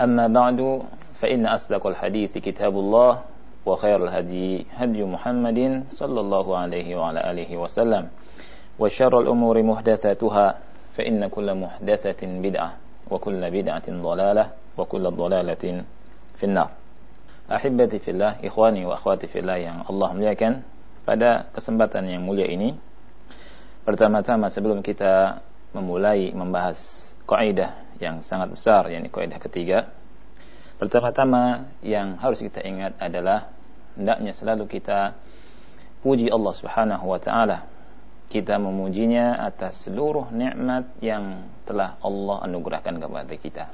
أما بعد فإن أصدق الحديث كتاب الله وخير الهدي هدي محمد صلى الله عليه وعلى آله وسلم وشر الأمور محدثاتها فإن كل محدثة بدعة وكل بدعة ضلالة وكل ضلالة في النار Ahibati fillah, ikhwani wa akhwati fillah yang Allah muliakan Pada kesempatan yang mulia ini Pertama-tama sebelum kita memulai membahas kaidah yang sangat besar yakni kaidah ketiga Pertama-tama yang harus kita ingat adalah hendaknya selalu kita puji Allah Subhanahu wa taala. Kita memujinya atas seluruh nikmat yang telah Allah anugerahkan kepada kita.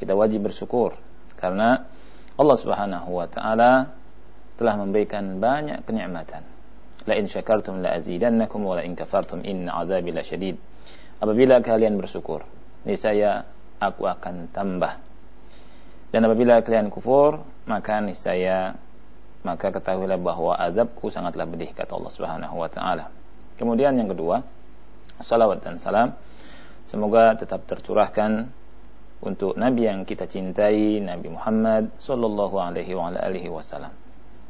Kita wajib bersyukur karena Allah Subhanahu wa taala telah memberikan banyak kenikmatan. La in syakartum la azidannakum wa la in kafartum inna azabi lasyadid. Apabila kalian bersyukur, niscaya aku akan tambah dan apabila kalian kufur, maka niscaya maka ketahuilah bahwa azabku sangatlah pedih kata Allah Subhanahu wa taala. Kemudian yang kedua, salawat dan salam semoga tetap tercurahkan untuk nabi yang kita cintai, Nabi Muhammad sallallahu alaihi wa alihi wasallam.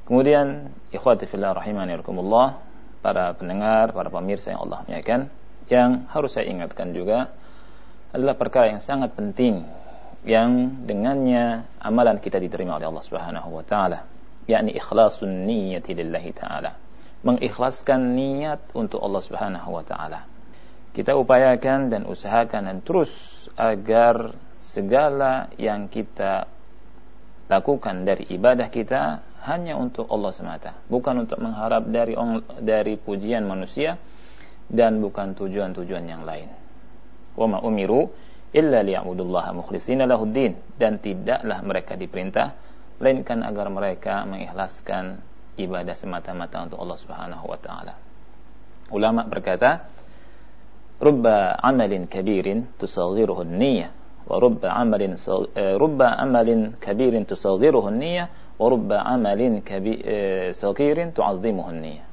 Kemudian ikhwati fillah rahimani para pendengar, para pemirsa yang Allah muliakan, yang harus saya ingatkan juga adalah perkara yang sangat penting yang dengannya amalan kita diterima oleh Allah Subhanahu wa taala yakni ikhlasun niyyati lillahi taala. Mengikhlaskan niat untuk Allah Subhanahu wa taala. Kita upayakan dan usahakan dan terus agar segala yang kita lakukan dari ibadah kita hanya untuk Allah semata. Bukan untuk mengharap dari dari pujian manusia dan bukan tujuan-tujuan yang lain wa ma umiru illa liya'budullaha mukhlishina lahuddin dan tidaklah mereka diperintah melainkan agar mereka mengikhlaskan ibadah semata-mata untuk Allah Subhanahu wa taala. Ulama berkata, "Rubba amalin kabirin tusaghiruhu niyyah wa rubba amalin eh, rubba amalin kabirin tusaghiruhu niyyah wa rubba amalin eh, saghirin tu'azzimuhu niyyah."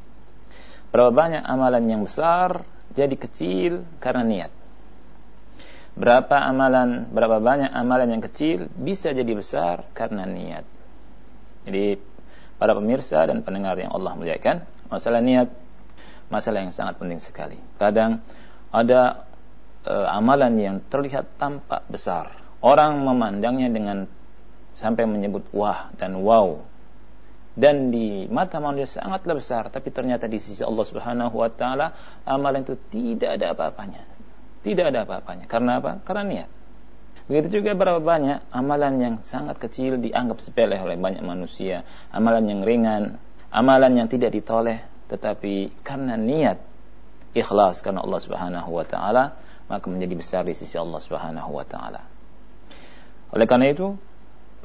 Berapa banyak amalan yang besar jadi kecil karena niat berapa amalan, berapa banyak amalan yang kecil bisa jadi besar karena niat. Jadi para pemirsa dan pendengar yang Allah muliakan, masalah niat masalah yang sangat penting sekali. Kadang ada e, amalan yang terlihat tampak besar. Orang memandangnya dengan sampai menyebut wah dan wow. Dan di mata manusia sangatlah besar, tapi ternyata di sisi Allah Subhanahu wa taala amalan itu tidak ada apa-apanya tidak ada apa-apanya. Karena apa? Karena niat. Begitu juga berapa banyak amalan yang sangat kecil dianggap sepele oleh banyak manusia, amalan yang ringan, amalan yang tidak ditoleh, tetapi karena niat ikhlas karena Allah Subhanahu wa taala, maka menjadi besar di sisi Allah Subhanahu wa taala. Oleh karena itu,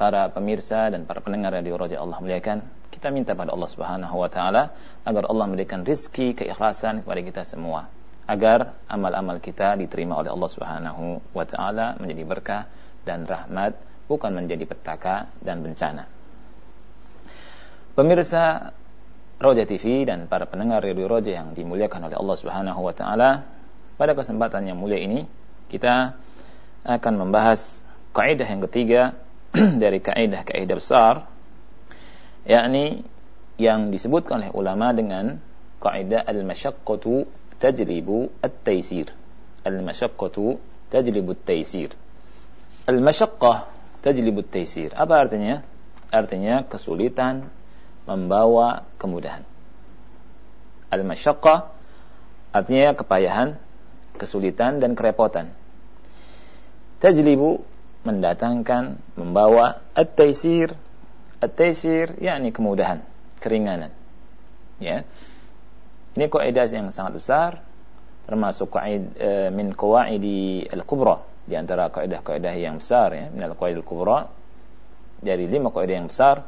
para pemirsa dan para pendengar radio Raja Allah muliakan, kita minta pada Allah Subhanahu wa taala agar Allah memberikan rizki keikhlasan kepada kita semua agar amal-amal kita diterima oleh Allah Subhanahu wa taala menjadi berkah dan rahmat bukan menjadi petaka dan bencana. Pemirsa Roja TV dan para pendengar Radio Roja yang dimuliakan oleh Allah Subhanahu wa taala, pada kesempatan yang mulia ini kita akan membahas kaidah yang ketiga dari kaidah-kaidah besar yakni yang disebutkan oleh ulama dengan kaidah al-masyaqqatu تجلب التيسير المشقة تجلب التيسير المشقة تجلب التيسير apa artinya artinya kesulitan membawa kemudahan. Al-masyaqqah artinya kepayahan, kesulitan dan kerepotan. Tajlibu mendatangkan, membawa at-taisir. At-taisir yakni kemudahan, keringanan. Ya. Ini kaidah yang sangat besar termasuk qaid e, min qawaidi al-kubra di antara kaidah-kaidah yang besar ya, min al-qawaid al-kubra dari lima kaidah yang besar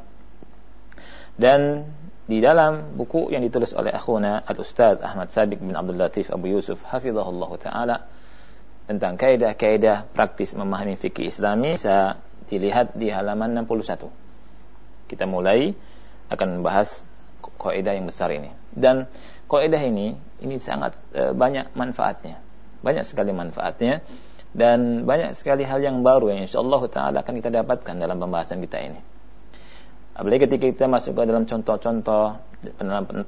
dan di dalam buku yang ditulis oleh akhuna al-ustaz Ahmad Sabiq bin Abdul Latif Abu Yusuf hafizahullah taala tentang kaidah-kaidah praktis memahami fikih Islami bisa dilihat di halaman 61. Kita mulai akan membahas kaidah yang besar ini. Dan kaidah ini ini sangat e, banyak manfaatnya. Banyak sekali manfaatnya dan banyak sekali hal yang baru yang insyaallah taala akan kita dapatkan dalam pembahasan kita ini. Apalagi ketika kita masuk ke dalam contoh-contoh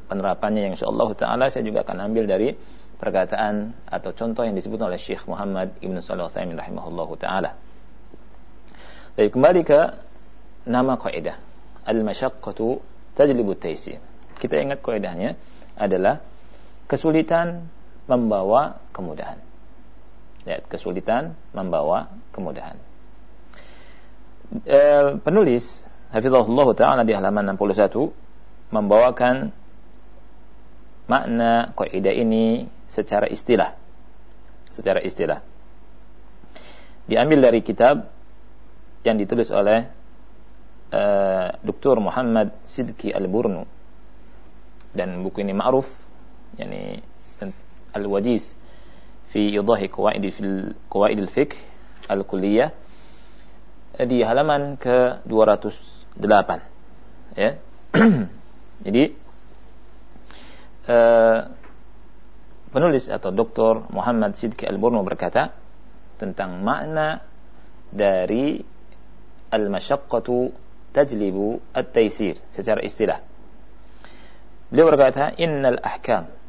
penerapannya yang insyaallah taala saya juga akan ambil dari perkataan atau contoh yang disebut oleh Syekh Muhammad Ibn Shalih Al-Utsaimin rahimahullahu taala. Jadi kembali ke nama kaidah al-masyaqqatu tajlibu taysir. Kita ingat kaidahnya adalah kesulitan membawa kemudahan. Lihat, kesulitan membawa kemudahan. E, penulis Hafizahullah Ta'ala di halaman 61 membawakan makna kaidah ini secara istilah. Secara istilah. Diambil dari kitab yang ditulis oleh uh, Dr. Muhammad Sidki Al-Burnu dan buku ini ma'ruf yani Al-Wajiz fi idahi qawaid fil qawaid al-fiqh al-kulliyah di halaman ke 200 delapan. Ya. Jadi uh, penulis atau Dr. Muhammad Sidki Al-Burnu berkata tentang makna dari al-masyaqqatu tajlibu at-taysir secara istilah. Beliau berkata, "Innal ahkam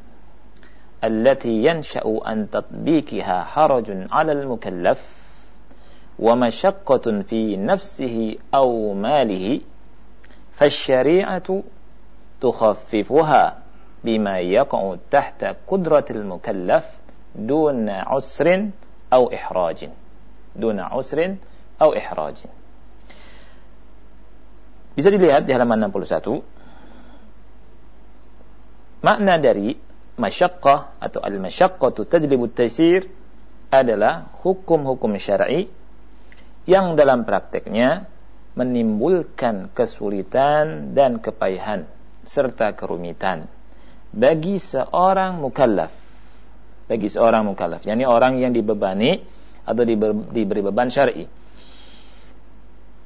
التي ينشأ عن تطبيقها حرج على المكلف ومشقة في نفسه أو ماله فالشريعة تخففها بما يقع تحت قدرة المكلف دون عسر أو إحراج دون عسر أو إحراج Bisa dilihat di halaman 61 makna dari masyaqqah atau al-masyaqqatu tajlibu taysir adalah hukum-hukum syar'i yang dalam prakteknya menimbulkan kesulitan dan kepayahan serta kerumitan bagi seorang mukallaf. Bagi seorang mukallaf. Yakni orang yang dibebani atau diberi beban syar'i.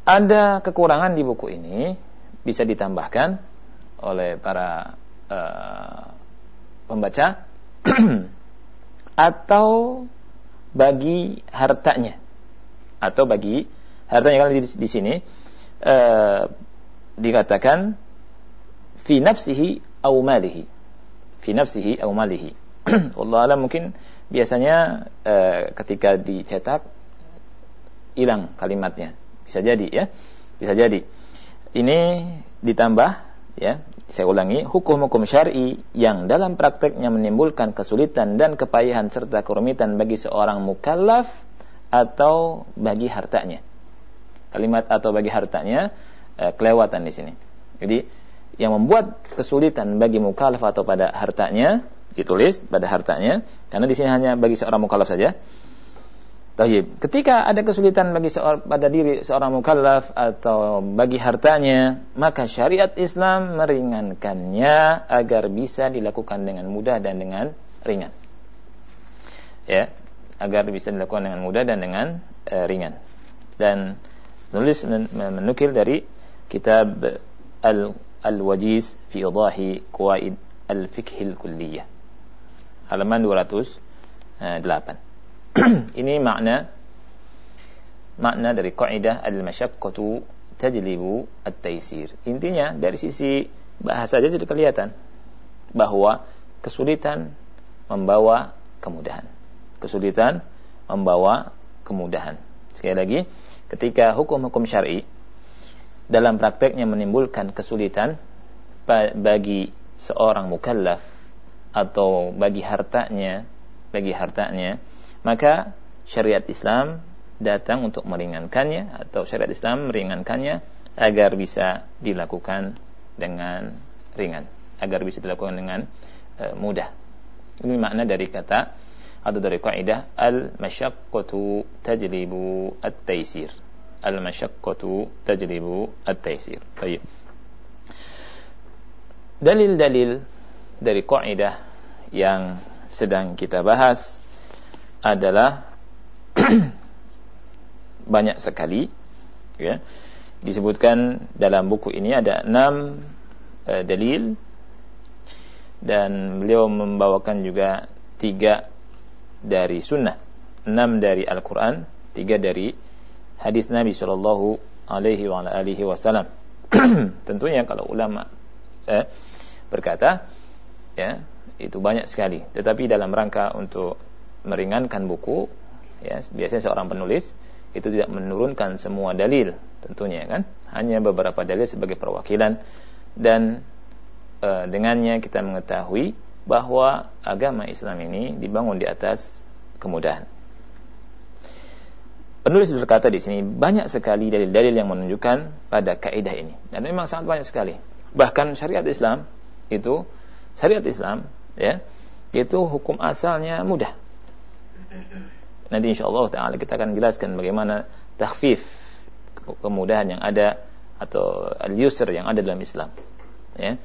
Ada kekurangan di buku ini bisa ditambahkan oleh para uh, pembaca atau bagi hartanya. Atau bagi hartanya. Kalau di, di sini uh, dikatakan fi nafsihi au malihi. Fi nafsihi au malihi. Allah alam mungkin biasanya uh, ketika dicetak hilang kalimatnya. Bisa jadi ya. Bisa jadi. Ini ditambah ya saya ulangi hukum-hukum syar'i yang dalam prakteknya menimbulkan kesulitan dan kepayahan serta kerumitan bagi seorang mukallaf atau bagi hartanya. Kalimat atau bagi hartanya eh, kelewatan di sini. Jadi yang membuat kesulitan bagi mukallaf atau pada hartanya ditulis pada hartanya karena di sini hanya bagi seorang mukallaf saja. Tayyib. Ketika ada kesulitan bagi seorang pada diri seorang mukallaf atau bagi hartanya, maka syariat Islam meringankannya agar bisa dilakukan dengan mudah dan dengan ringan. Ya, agar bisa dilakukan dengan mudah dan dengan uh, ringan. Dan menulis menukil dari kitab al al-wajiz fi idahi qawaid al-fiqh al-kulliyah. Halaman 208. Ini makna makna dari kaidah al-masyaqqatu tajlibu at-taisir. Intinya dari sisi bahasa saja sudah kelihatan bahwa kesulitan membawa kemudahan kesulitan membawa kemudahan. Sekali lagi, ketika hukum-hukum syar'i dalam prakteknya menimbulkan kesulitan bagi seorang mukallaf atau bagi hartanya bagi hartanya maka syariat Islam datang untuk meringankannya atau syariat Islam meringankannya agar bisa dilakukan dengan ringan agar bisa dilakukan dengan uh, mudah. Ini makna dari kata atau dari kaidah al-masyaqqatu tajlibu at-taisir al-masyaqqatu tajlibu at-taisir baik. Dalil-dalil dari kaidah yang sedang kita bahas adalah banyak sekali ya. Disebutkan dalam buku ini ada enam uh, dalil dan beliau membawakan juga tiga dari sunnah enam dari Al-Quran tiga dari hadis Nabi Shallallahu Alaihi Wasallam. Tentunya kalau ulama eh, berkata ya itu banyak sekali. Tetapi dalam rangka untuk meringankan buku ya biasanya seorang penulis itu tidak menurunkan semua dalil tentunya kan? Hanya beberapa dalil sebagai perwakilan. Dan e, dengannya kita mengetahui bahwa agama Islam ini dibangun di atas kemudahan. Penulis berkata di sini banyak sekali dalil-dalil yang menunjukkan pada kaidah ini. Dan memang sangat banyak sekali. Bahkan syariat Islam itu syariat Islam ya itu hukum asalnya mudah Nanti insya Allah Taala kita akan jelaskan bagaimana takhfif kemudahan yang ada atau al-yusr yang ada dalam Islam. Ya.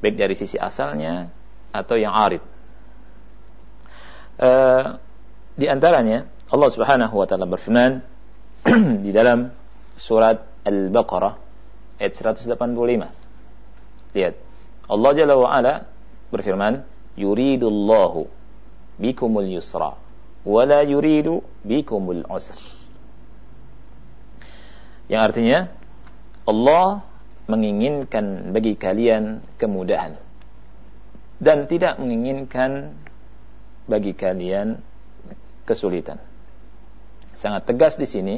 Baik dari sisi asalnya atau yang arid. Uh, di antaranya Allah Subhanahu wa taala berfirman di dalam surat Al-Baqarah ayat 185. Lihat. Allah Jalla wa ala berfirman, "Yuridullahu bikumul yusra wala yuridu bikumul usr. Yang artinya Allah menginginkan bagi kalian kemudahan dan tidak menginginkan bagi kalian kesulitan. Sangat tegas di sini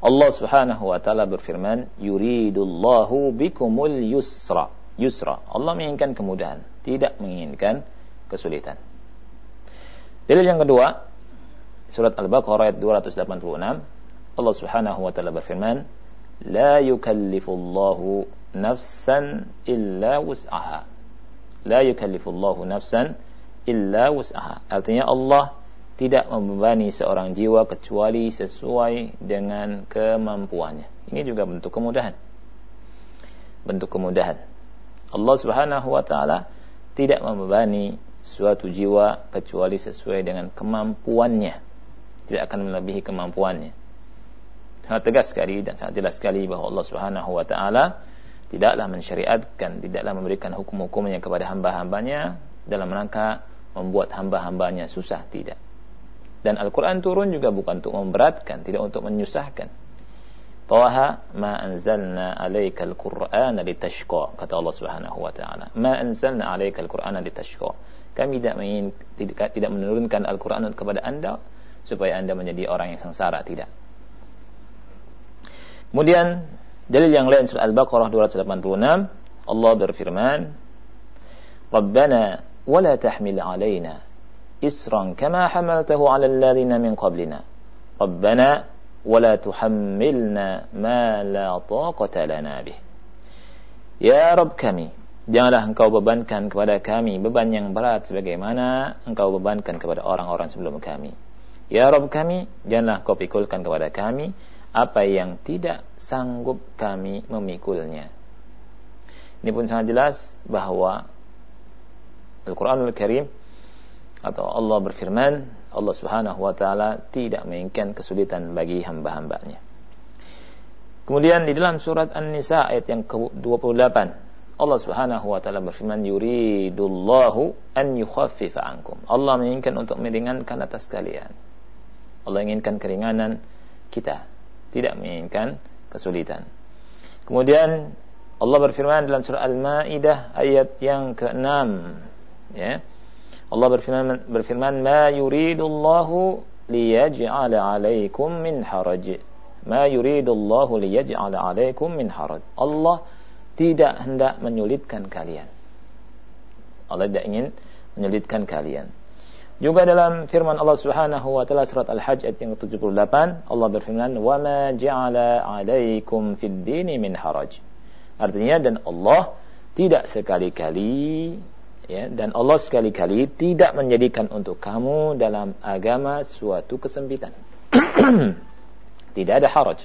Allah Subhanahu wa taala berfirman, "Yuridullahu bikumul yusra." Yusra. Allah menginginkan kemudahan, tidak menginginkan kesulitan. Dalil yang kedua, surat Al-Baqarah ayat 286 Allah Subhanahu wa taala berfirman la yukallifullahu nafsan illa wus'aha. La yukallifullahu nafsan illa wus'aha. Artinya Allah tidak membebani seorang jiwa kecuali sesuai dengan kemampuannya. Ini juga bentuk kemudahan. Bentuk kemudahan. Allah Subhanahu wa taala tidak membebani suatu jiwa kecuali sesuai dengan kemampuannya tidak akan melebihi kemampuannya. Sangat tegas sekali dan sangat jelas sekali bahwa Allah Subhanahu wa taala tidaklah mensyariatkan, tidaklah memberikan hukum-hukumnya kepada hamba-hambanya dalam rangka membuat hamba-hambanya susah, tidak. Dan Al-Quran turun juga bukan untuk memberatkan, tidak untuk menyusahkan. Taha ma anzalna alaika al-Qur'ana litashqa kata Allah Subhanahu wa taala. Ma anzalna alaika al-Qur'ana litashqa. Kami tidak ingin tidak, tidak menurunkan Al-Qur'an kepada Anda supaya Anda menjadi orang yang sengsara, tidak. Kemudian dalil yang lain surah Al-Baqarah 286 Allah berfirman Rabbana wala tahmil alaina isran kama hamaltahu ala alladhina min qablina Rabbana wala tuhammilna ma la taqata lana bih Ya Rabb kami Janganlah engkau bebankan kepada kami beban yang berat sebagaimana engkau bebankan kepada orang-orang sebelum kami. Ya Rabb kami, janganlah kau pikulkan kepada kami apa yang tidak sanggup kami memikulnya. Ini pun sangat jelas bahwa Al-Quranul Karim atau Allah berfirman, Allah Subhanahu wa taala tidak menginginkan kesulitan bagi hamba-hambanya. Kemudian di dalam surat An-Nisa ayat yang ke-28 Allah Subhanahu wa taala berfirman yuridullahu an yukhaffifa ankum. Allah menginginkan untuk meringankan atas kalian. Allah inginkan keringanan kita, tidak menginginkan kesulitan. Kemudian Allah berfirman dalam surah Al-Maidah ayat yang ke-6 ya. Allah berfirman berfirman ma yuridullahu liyaj'ala 'alaikum min haraj Ma yuridullahu liyaj'ala 'alaikum min haraj. Allah tidak hendak menyulitkan kalian. Allah tidak ingin menyulitkan kalian. Juga dalam firman Allah Subhanahu wa taala surat Al-Hajj ayat yang ke-78, Allah berfirman, "Wa ma ja'ala 'alaikum fid dini min haraj." Artinya dan Allah tidak sekali-kali ya dan Allah sekali-kali tidak menjadikan untuk kamu dalam agama suatu kesempitan. tidak ada haraj.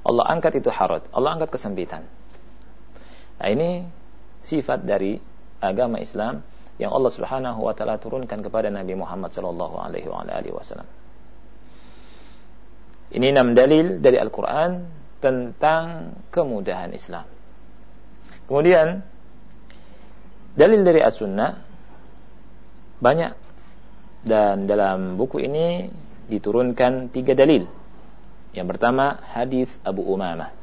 Allah angkat itu haraj, Allah angkat kesempitan. Nah, ini sifat dari agama Islam yang Allah Subhanahu wa taala turunkan kepada Nabi Muhammad sallallahu alaihi wasallam. Ini enam dalil dari Al-Qur'an tentang kemudahan Islam. Kemudian dalil dari As-Sunnah banyak dan dalam buku ini diturunkan tiga dalil. Yang pertama hadis Abu Umamah.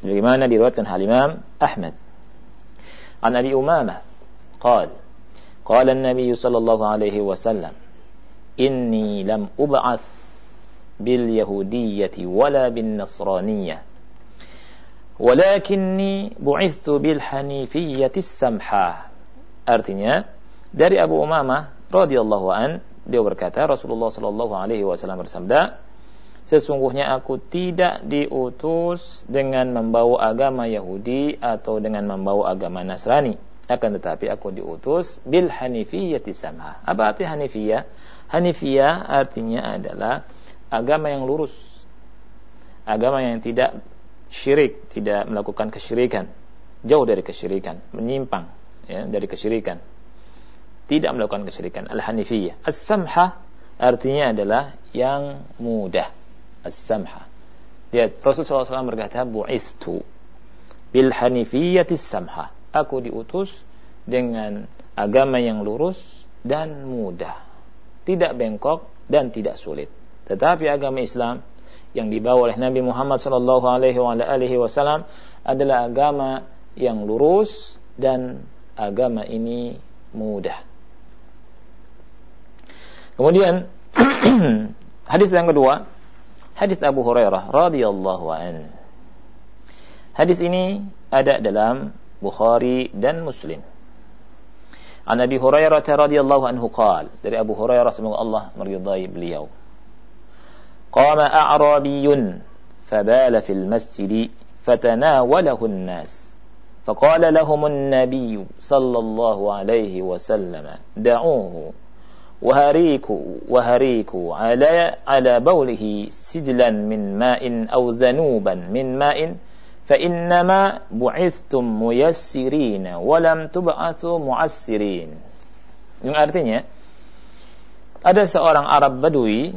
Sebagaimana diriwayatkan Imam Ahmad. An Abi Umamah قال قال النبي صلى الله عليه وسلم إني لم أبعث باليهودية ولا بالنصرانية ولكني بعثت بالحنيفية السمحة artinya dari Abu Umamah radhiyallahu an dia berkata Rasulullah sallallahu alaihi wasallam bersabda sesungguhnya aku tidak diutus dengan membawa agama Yahudi atau dengan membawa agama Nasrani akan tetapi aku diutus bil hanifiyati samha. Apa arti hanifiyah? Hanifiyah artinya adalah agama yang lurus. Agama yang tidak syirik, tidak melakukan kesyirikan. Jauh dari kesyirikan, menyimpang ya, dari kesyirikan. Tidak melakukan kesyirikan. Al-hanifiyah. As-samha artinya adalah yang mudah. As-samha. Lihat, Rasulullah SAW berkata, Bu'istu bil hanifiyati samha aku diutus dengan agama yang lurus dan mudah, tidak bengkok dan tidak sulit. Tetapi agama Islam yang dibawa oleh Nabi Muhammad sallallahu alaihi wasallam adalah agama yang lurus dan agama ini mudah. Kemudian hadis yang kedua, hadis Abu Hurairah radhiyallahu an. Hadis ini ada dalam Bukhari dan Muslim. An Abi Hurairah radhiyallahu anhu qal dari Abu Hurairah semoga Allah meridai beliau. Qama a'rabiyyun fabala fil masjid fatanawalahu an-nas فقال لهم النبي صلى الله عليه وسلم دعوه وهريكوا وهريكوا على على بوله سجلا من ماء أو ذنوبا من ماء فإنما بعثتم ميسرين ولم تبعثوا معسرين yang artinya ada seorang Arab Badui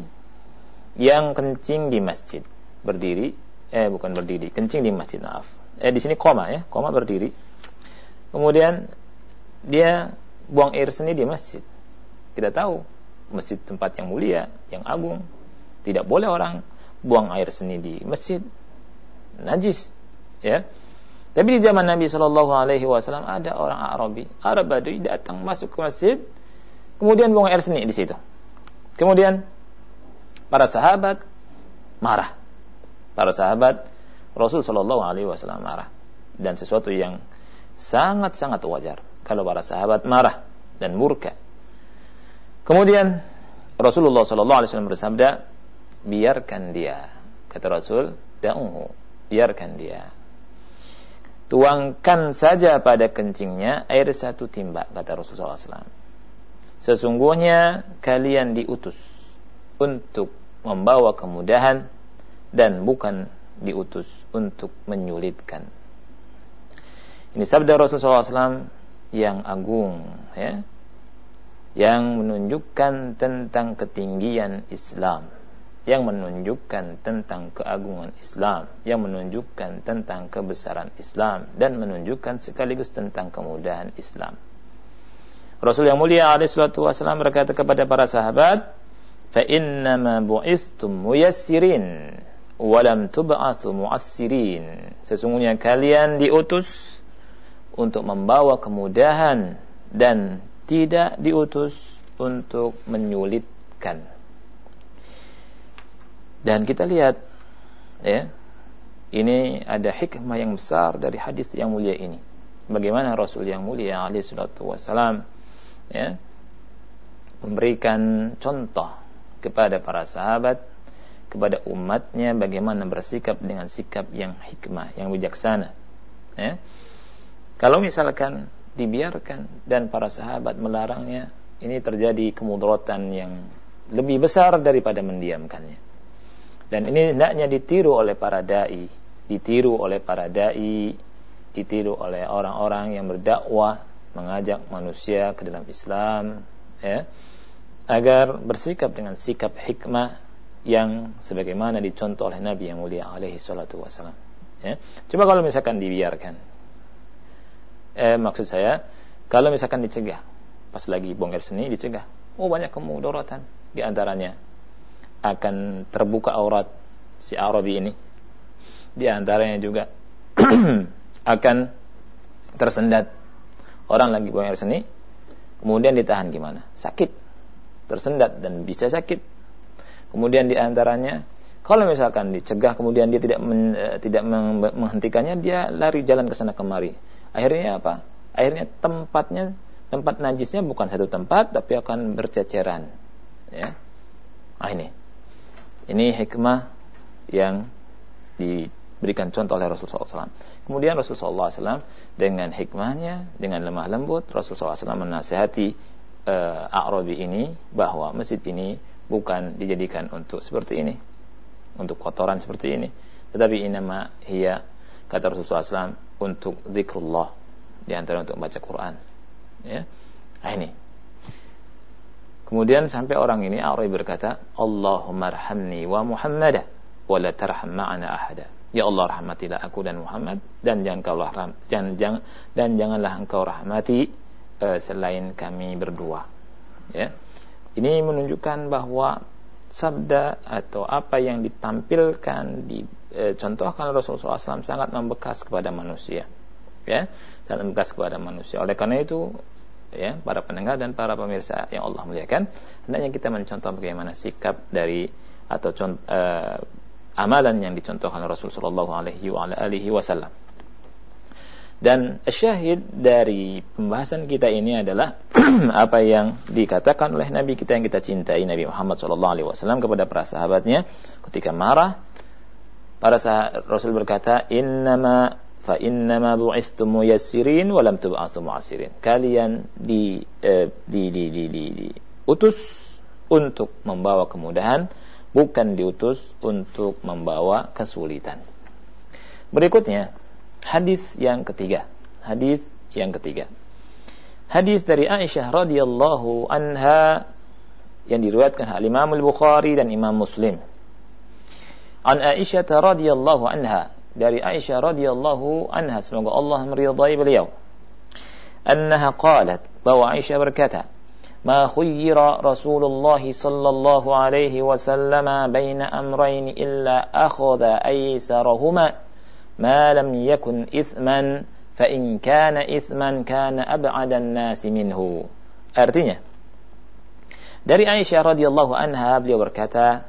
yang kencing di masjid berdiri eh bukan berdiri kencing di masjid maaf eh di sini koma ya koma berdiri kemudian dia buang air seni di masjid kita tahu masjid tempat yang mulia yang agung tidak boleh orang buang air seni di masjid najis ya tapi di zaman Nabi Shallallahu Alaihi Wasallam ada orang Arabi, Arab Badui datang masuk ke masjid, kemudian buang air seni di situ. Kemudian para sahabat marah. Para sahabat Rasul Shallallahu Alaihi Wasallam marah dan sesuatu yang sangat-sangat wajar kalau para sahabat marah dan murka. Kemudian Rasulullah Shallallahu Alaihi Wasallam bersabda, biarkan dia, kata Rasul, da'uhu, biarkan dia tuangkan saja pada kencingnya air satu timba kata Rasulullah SAW. Sesungguhnya kalian diutus untuk membawa kemudahan dan bukan diutus untuk menyulitkan. Ini sabda Rasulullah SAW yang agung, ya, yang menunjukkan tentang ketinggian Islam yang menunjukkan tentang keagungan Islam, yang menunjukkan tentang kebesaran Islam dan menunjukkan sekaligus tentang kemudahan Islam. Rasul yang mulia alaihi wasallam berkata kepada para sahabat, "Fa innama bu'istum muyassirin wa lam tub'atsu mu'assirin." Sesungguhnya kalian diutus untuk membawa kemudahan dan tidak diutus untuk menyulitkan. Dan kita lihat ya ini ada hikmah yang besar dari hadis yang mulia ini. Bagaimana Rasul yang mulia alaihi salatu wasalam ya memberikan contoh kepada para sahabat kepada umatnya bagaimana bersikap dengan sikap yang hikmah yang bijaksana ya. Kalau misalkan dibiarkan dan para sahabat melarangnya ini terjadi kemudaratan yang lebih besar daripada mendiamkannya dan ini hendaknya ditiru oleh para dai. Ditiru oleh para dai. Ditiru oleh orang-orang yang berdakwah mengajak manusia ke dalam Islam ya. Agar bersikap dengan sikap hikmah yang sebagaimana dicontoh oleh Nabi yang mulia alaihi salatu wasalam ya. Coba kalau misalkan dibiarkan. Eh, maksud saya kalau misalkan dicegah pas lagi bongkar seni dicegah. Oh banyak kemudaratan di antaranya akan terbuka aurat si Arabi ini. Di antaranya juga akan tersendat. Orang lagi buang air seni kemudian ditahan gimana? Sakit. Tersendat dan bisa sakit. Kemudian di antaranya kalau misalkan dicegah kemudian dia tidak men, eh, tidak menghentikannya dia lari jalan ke sana kemari. Akhirnya apa? Akhirnya tempatnya tempat najisnya bukan satu tempat tapi akan berceceran. Ya. Ah ini ini hikmah yang diberikan contoh oleh Rasulullah SAW. Kemudian Rasulullah SAW dengan hikmahnya, dengan lemah lembut, Rasulullah SAW menasehati uh, A'rabi ini bahwa masjid ini bukan dijadikan untuk seperti ini, untuk kotoran seperti ini, tetapi inama hiya kata Rasulullah SAW untuk zikrullah di antara untuk baca Quran. Ya. Nah, ini Kemudian sampai orang ini Arabi berkata, Allahumma arhamni wa Muhammada wa la tarham ma'ana ahada. Ya Allah rahmatilah aku dan Muhammad dan jangan kau rahmat dan, jangan, dan janganlah engkau rahmati uh, selain kami berdua. Ya. Ini menunjukkan bahwa sabda atau apa yang ditampilkan dicontohkan uh, Rasulullah SAW sangat membekas kepada manusia. Ya, sangat membekas kepada manusia. Oleh karena itu ya para pendengar dan para pemirsa yang Allah muliakan. Hendaknya kita mencontoh bagaimana sikap dari atau contoh, uh, amalan yang dicontohkan Rasulullah Wasallam. Dan syahid dari pembahasan kita ini adalah apa yang dikatakan oleh Nabi kita yang kita cintai Nabi Muhammad Wasallam kepada para sahabatnya ketika marah. Para sahabat Rasul berkata innama fa innama bu'istum muyassirin wa lam tub'atsu mu'assirin. Kalian di, eh, di, di, di, di, di utus untuk membawa kemudahan, bukan diutus untuk membawa kesulitan. Berikutnya, hadis yang ketiga. Hadis yang ketiga. Hadis dari Aisyah radhiyallahu anha yang diriwayatkan oleh Imam Al-Bukhari dan Imam Muslim. An Aisyah radhiyallahu anha dari Aisyah radhiyallahu anha semoga Allah meridai beliau annaha qalat bahwa Aisyah berkata ما خير رسول الله صلى الله عليه وسلم بين أمرين إلا أخذ أيسرهما ما لم يكن إثما فإن كان إثما كان أبعد الناس منه artinya dari Aisyah radhiyallahu anha beliau berkata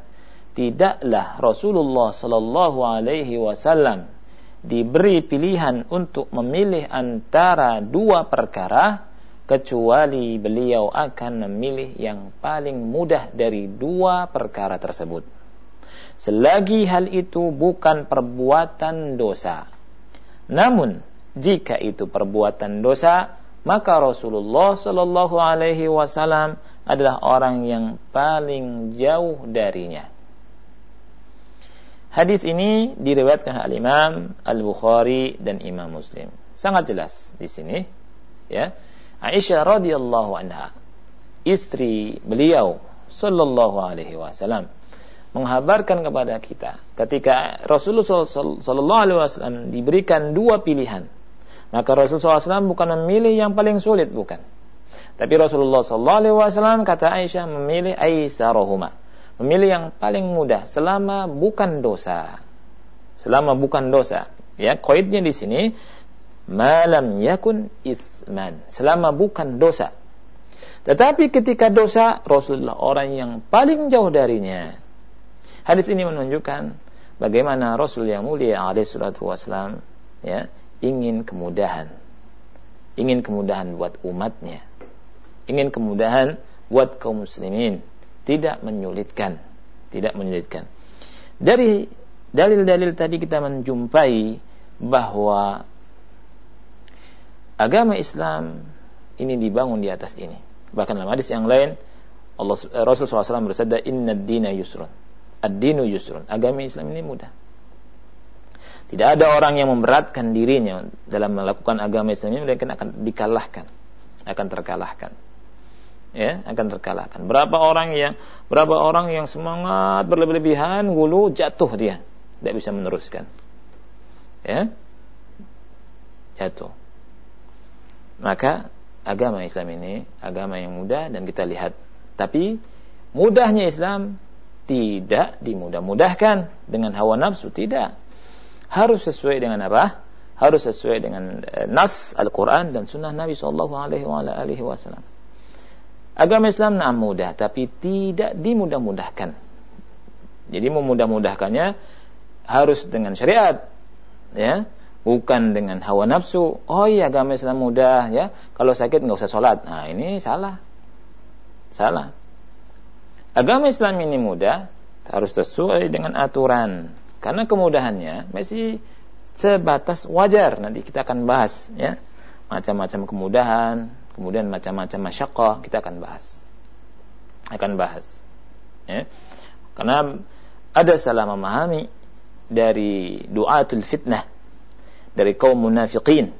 tidaklah Rasulullah Sallallahu Alaihi Wasallam diberi pilihan untuk memilih antara dua perkara kecuali beliau akan memilih yang paling mudah dari dua perkara tersebut. Selagi hal itu bukan perbuatan dosa. Namun jika itu perbuatan dosa maka Rasulullah Shallallahu Alaihi Wasallam adalah orang yang paling jauh darinya Hadis ini diriwayatkan oleh Imam Al-Bukhari dan Imam Muslim. Sangat jelas di sini ya. Aisyah radhiyallahu anha istri beliau sallallahu alaihi wasallam menghabarkan kepada kita ketika Rasulullah sallallahu alaihi wasallam diberikan dua pilihan maka Rasulullah SAW bukan memilih yang paling sulit bukan tapi Rasulullah sallallahu alaihi wasallam kata Aisyah memilih aisarahuma memilih yang paling mudah selama bukan dosa. Selama bukan dosa. Ya, koidnya di sini malam yakun isman. Selama bukan dosa. Tetapi ketika dosa, Rasulullah orang yang paling jauh darinya. Hadis ini menunjukkan bagaimana Rasul yang mulia alaihi salatu wasallam ya ingin kemudahan. Ingin kemudahan buat umatnya. Ingin kemudahan buat kaum muslimin, tidak menyulitkan, tidak menyulitkan. Dari dalil-dalil tadi kita menjumpai bahwa agama Islam ini dibangun di atas ini. Bahkan dalam hadis yang lain Allah Rasul SAW bersabda inna dina yusrun. Ad-dinu yusrun. Agama Islam ini mudah. Tidak ada orang yang memberatkan dirinya dalam melakukan agama Islam ini mereka akan dikalahkan, akan terkalahkan. Ya, akan terkalahkan. Berapa orang yang berapa orang yang semangat berlebihan, gulu jatuh dia, tidak bisa meneruskan. Ya. Jatuh. Maka agama Islam ini agama yang mudah dan kita lihat. Tapi mudahnya Islam tidak dimudah-mudahkan dengan hawa nafsu, tidak harus sesuai dengan apa? Harus sesuai dengan uh, nas Al-Quran dan Sunnah Nabi Shallallahu Alaihi Wasallam. Agama Islam nah mudah, tapi tidak dimudah-mudahkan. Jadi memudah-mudahkannya harus dengan syariat, ya, bukan dengan hawa nafsu. Oh iya agama Islam mudah, ya. Kalau sakit nggak usah sholat. Nah ini salah, salah. Agama Islam ini mudah, harus sesuai dengan aturan karena kemudahannya masih sebatas wajar. Nanti kita akan bahas ya. Macam-macam kemudahan, kemudian macam-macam masyakoh kita akan bahas. Akan bahas. Ya. Karena ada salah memahami dari duatul fitnah dari kaum munafikin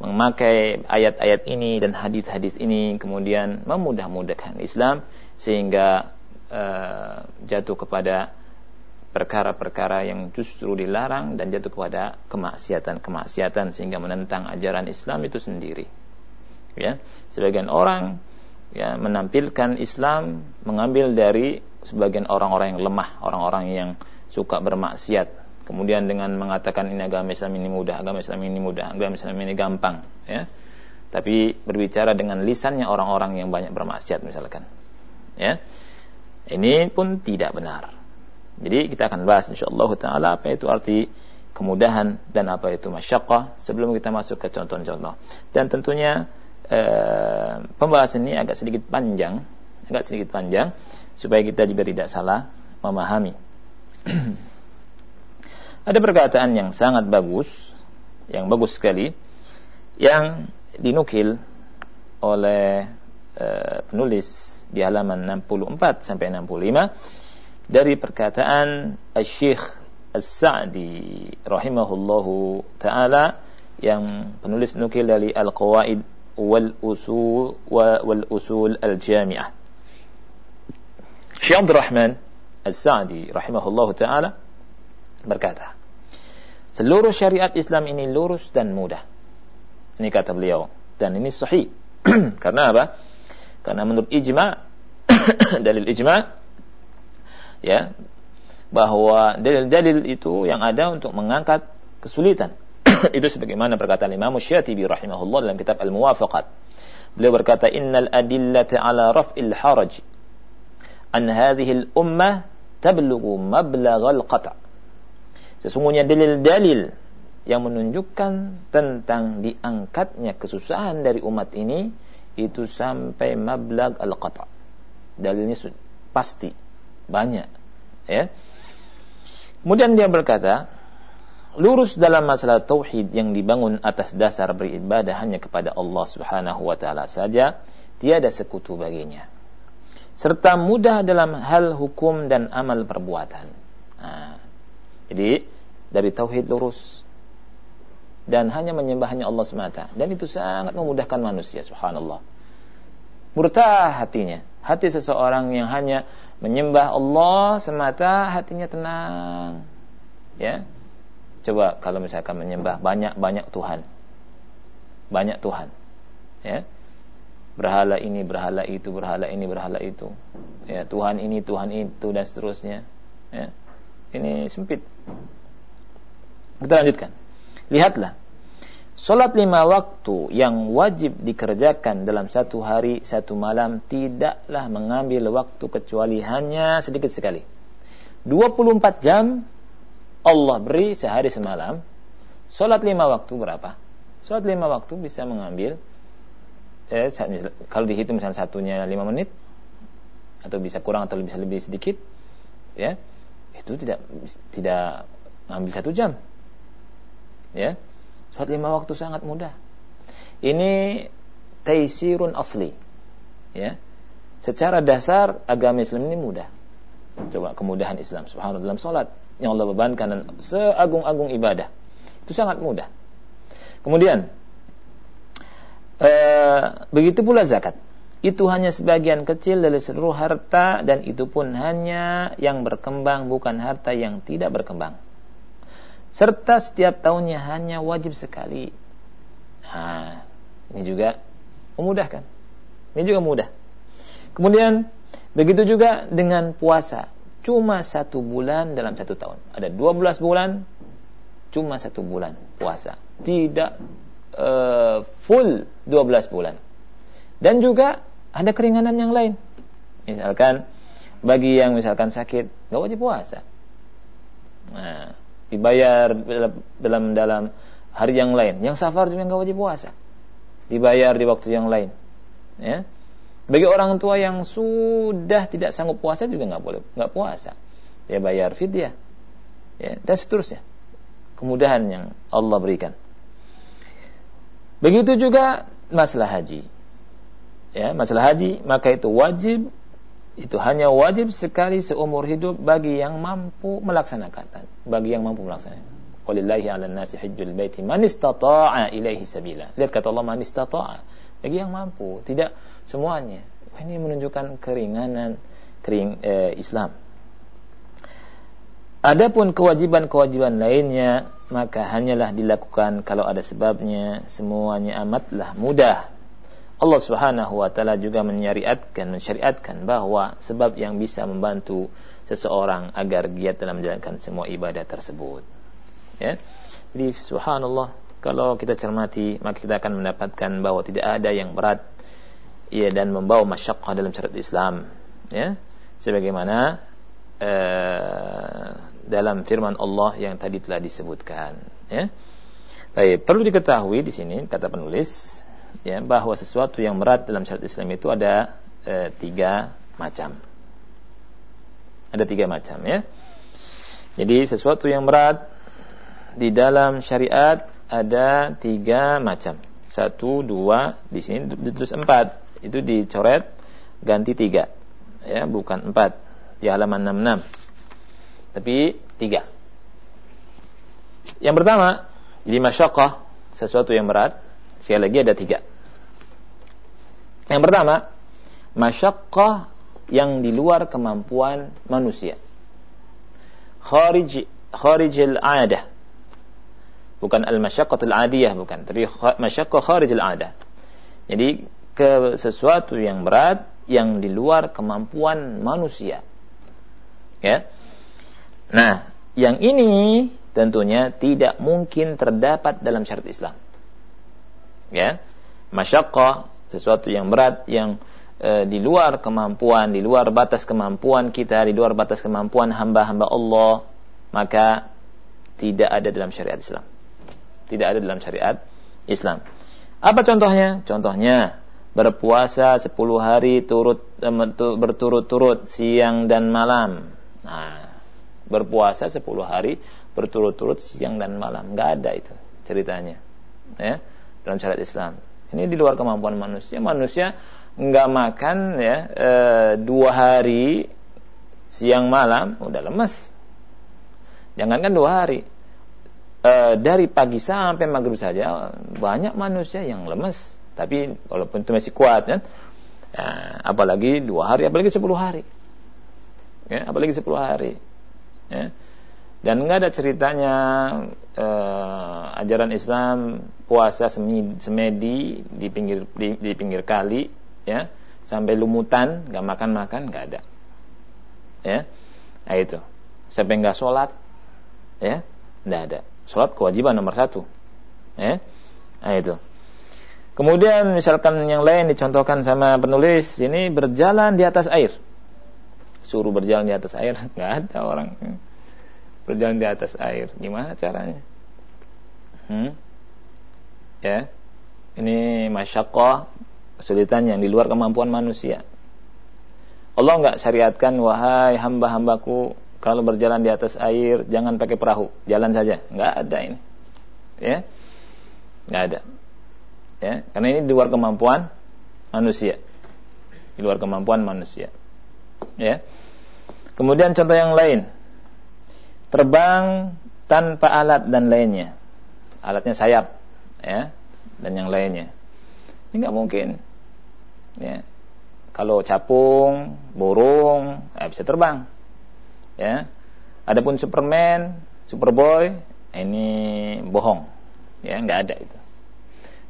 memakai ayat-ayat ini dan hadis-hadis ini kemudian memudah-mudahkan Islam sehingga uh, jatuh kepada perkara-perkara yang justru dilarang dan jatuh kepada kemaksiatan-kemaksiatan sehingga menentang ajaran Islam itu sendiri. Ya, sebagian orang ya menampilkan Islam mengambil dari sebagian orang-orang yang lemah, orang-orang yang suka bermaksiat. Kemudian dengan mengatakan ini agama Islam ini mudah, agama Islam ini mudah, agama Islam ini gampang, ya. Tapi berbicara dengan lisannya orang-orang yang banyak bermaksiat misalkan. Ya. Ini pun tidak benar jadi kita akan bahas insyaallah taala apa itu arti kemudahan dan apa itu masyaqqah sebelum kita masuk ke contoh-contoh. Dan tentunya eh, pembahasan ini agak sedikit panjang, agak sedikit panjang supaya kita juga tidak salah memahami. Ada perkataan yang sangat bagus, yang bagus sekali yang dinukil oleh eh, penulis di halaman 64 sampai 65 dari perkataan Syekh As-Sa'di rahimahullahu taala yang penulis nukil dari Al-Qawaid wal Usul Al-Jami'ah. Syekh Abdul Rahman As-Sa'di rahimahullahu taala berkata, seluruh syariat Islam ini lurus dan mudah. Ini kata beliau dan ini sahih. Karena apa? Karena menurut ijma' dalil ijma' ya bahwa dalil-dalil itu yang ada untuk mengangkat kesulitan. itu sebagaimana perkataan Imam Syatibi rahimahullah dalam kitab Al-Muwafaqat. Beliau berkata, "Innal adillata ala raf'il haraj an hadhihi al-ummah tablughu mablaghal qata'." Sesungguhnya dalil-dalil yang menunjukkan tentang diangkatnya kesusahan dari umat ini itu sampai mablag al-qata'. Dalilnya pasti banyak ya kemudian dia berkata lurus dalam masalah tauhid yang dibangun atas dasar beribadah hanya kepada Allah Subhanahu wa taala saja tiada sekutu baginya. Serta mudah dalam hal hukum dan amal perbuatan. Nah, jadi dari tauhid lurus dan hanya menyembah hanya Allah semata. Dan itu sangat memudahkan manusia subhanallah. Murtah hatinya. Hati seseorang yang hanya menyembah Allah semata hatinya tenang. Ya coba kalau misalkan menyembah banyak-banyak Tuhan. Banyak Tuhan. Ya. Berhala ini berhala itu berhala ini berhala itu. Ya Tuhan ini Tuhan itu dan seterusnya. Ya. Ini sempit. Kita lanjutkan. Lihatlah. Solat lima waktu yang wajib dikerjakan dalam satu hari, satu malam tidaklah mengambil waktu kecuali hanya sedikit sekali. 24 jam Allah beri sehari semalam, sholat lima waktu berapa? Sholat lima waktu bisa mengambil, eh, kalau dihitung misalnya satunya lima menit, atau bisa kurang atau bisa lebih sedikit, ya, itu tidak tidak ngambil satu jam, ya. Sholat lima waktu sangat mudah. Ini taisirun asli, ya. Secara dasar agama Islam ini mudah. Coba kemudahan Islam subhanallah dalam sholat yang Allah bebankan dan seagung-agung ibadah. Itu sangat mudah. Kemudian ee, begitu pula zakat. Itu hanya sebagian kecil dari seluruh harta dan itu pun hanya yang berkembang bukan harta yang tidak berkembang. Serta setiap tahunnya hanya wajib sekali. Nah, ini juga memudahkan. Ini juga mudah. Kemudian begitu juga dengan puasa cuma satu bulan dalam satu tahun. Ada dua belas bulan, cuma satu bulan puasa. Tidak uh, full dua belas bulan. Dan juga ada keringanan yang lain. Misalkan bagi yang misalkan sakit, nggak wajib puasa. Nah, dibayar dalam dalam hari yang lain. Yang safar juga nggak wajib puasa. Dibayar di waktu yang lain. Ya. Bagi orang tua yang sudah tidak sanggup puasa juga nggak boleh nggak puasa. Dia bayar fidyah. Ya, dan seterusnya. Kemudahan yang Allah berikan. Begitu juga masalah haji. Ya, masalah haji maka itu wajib itu hanya wajib sekali seumur hidup bagi yang mampu melaksanakan bagi yang mampu melaksanakan Walillahi 'ala nasi hajjul baiti man istata'a ilaihi sabila. Lihat kata Allah man istata'a bagi yang mampu, tidak semuanya. Ini menunjukkan keringanan kering eh, Islam. Adapun kewajiban-kewajiban lainnya maka hanyalah dilakukan kalau ada sebabnya semuanya amatlah mudah. Allah Subhanahu wa taala juga menyariatkan mensyariatkan bahwa sebab yang bisa membantu seseorang agar giat dalam menjalankan semua ibadah tersebut. Ya. Jadi subhanallah kalau kita cermati maka kita akan mendapatkan bahwa tidak ada yang berat ya dan membawa masyakkah dalam syariat Islam ya sebagaimana uh, dalam firman Allah yang tadi telah disebutkan ya Baik, perlu diketahui di sini kata penulis ya bahwa sesuatu yang berat dalam syariat Islam itu ada uh, tiga macam ada tiga macam ya jadi sesuatu yang berat di dalam syariat ada tiga macam. Satu, dua, di sini terus empat. Itu dicoret, ganti tiga. Ya, bukan empat. Di halaman 66. Tapi tiga. Yang pertama, jadi masyakoh, sesuatu yang berat. Sekali lagi ada tiga. Yang pertama, masyakoh yang di luar kemampuan manusia. Kharij, kharijil adah bukan al-masyaqqatul adiyah bukan tapi masyaqqah kharijil adah jadi ke sesuatu yang berat yang di luar kemampuan manusia. Ya. Nah yang ini tentunya tidak mungkin terdapat dalam syariat Islam. Ya. Masyaqqah sesuatu yang berat yang e, di luar kemampuan di luar batas kemampuan kita di luar batas kemampuan hamba-hamba Allah maka tidak ada dalam syariat Islam. Tidak ada dalam syariat Islam. Apa contohnya? Contohnya berpuasa 10 hari turut berturut-turut siang dan malam. Nah, berpuasa 10 hari berturut-turut siang dan malam. Enggak ada itu ceritanya. Ya, dalam syariat Islam. Ini di luar kemampuan manusia. Manusia enggak makan ya e, dua hari siang malam udah lemes. Jangankan dua hari, e, dari pagi sampai maghrib saja banyak manusia yang lemes tapi walaupun itu masih kuat kan ya, apalagi dua hari apalagi sepuluh hari ya, apalagi sepuluh hari ya. dan nggak ada ceritanya e, ajaran Islam puasa semedi di pinggir di, di pinggir kali ya sampai lumutan nggak makan makan nggak ada ya nah itu sampai nggak sholat ya nggak ada Sholat kewajiban nomor satu. Ya. Nah itu. Kemudian misalkan yang lain dicontohkan sama penulis ini berjalan di atas air. Suruh berjalan di atas air, nggak ada orang. berjalan di atas air. Gimana caranya? Hmm? Ya. Ini masyakoh kesulitan yang di luar kemampuan manusia. Allah nggak syariatkan wahai hamba-hambaku kalau berjalan di atas air jangan pakai perahu, jalan saja. Nggak ada ini. Ya. Nggak ada. Ya, karena ini di luar kemampuan manusia. Di luar kemampuan manusia. Ya. Kemudian contoh yang lain. Terbang tanpa alat dan lainnya. Alatnya sayap, ya, dan yang lainnya. Ini nggak mungkin. Ya. Kalau capung, burung, ya bisa terbang. Ya. Adapun Superman, Superboy, ini bohong. Ya, nggak ada itu.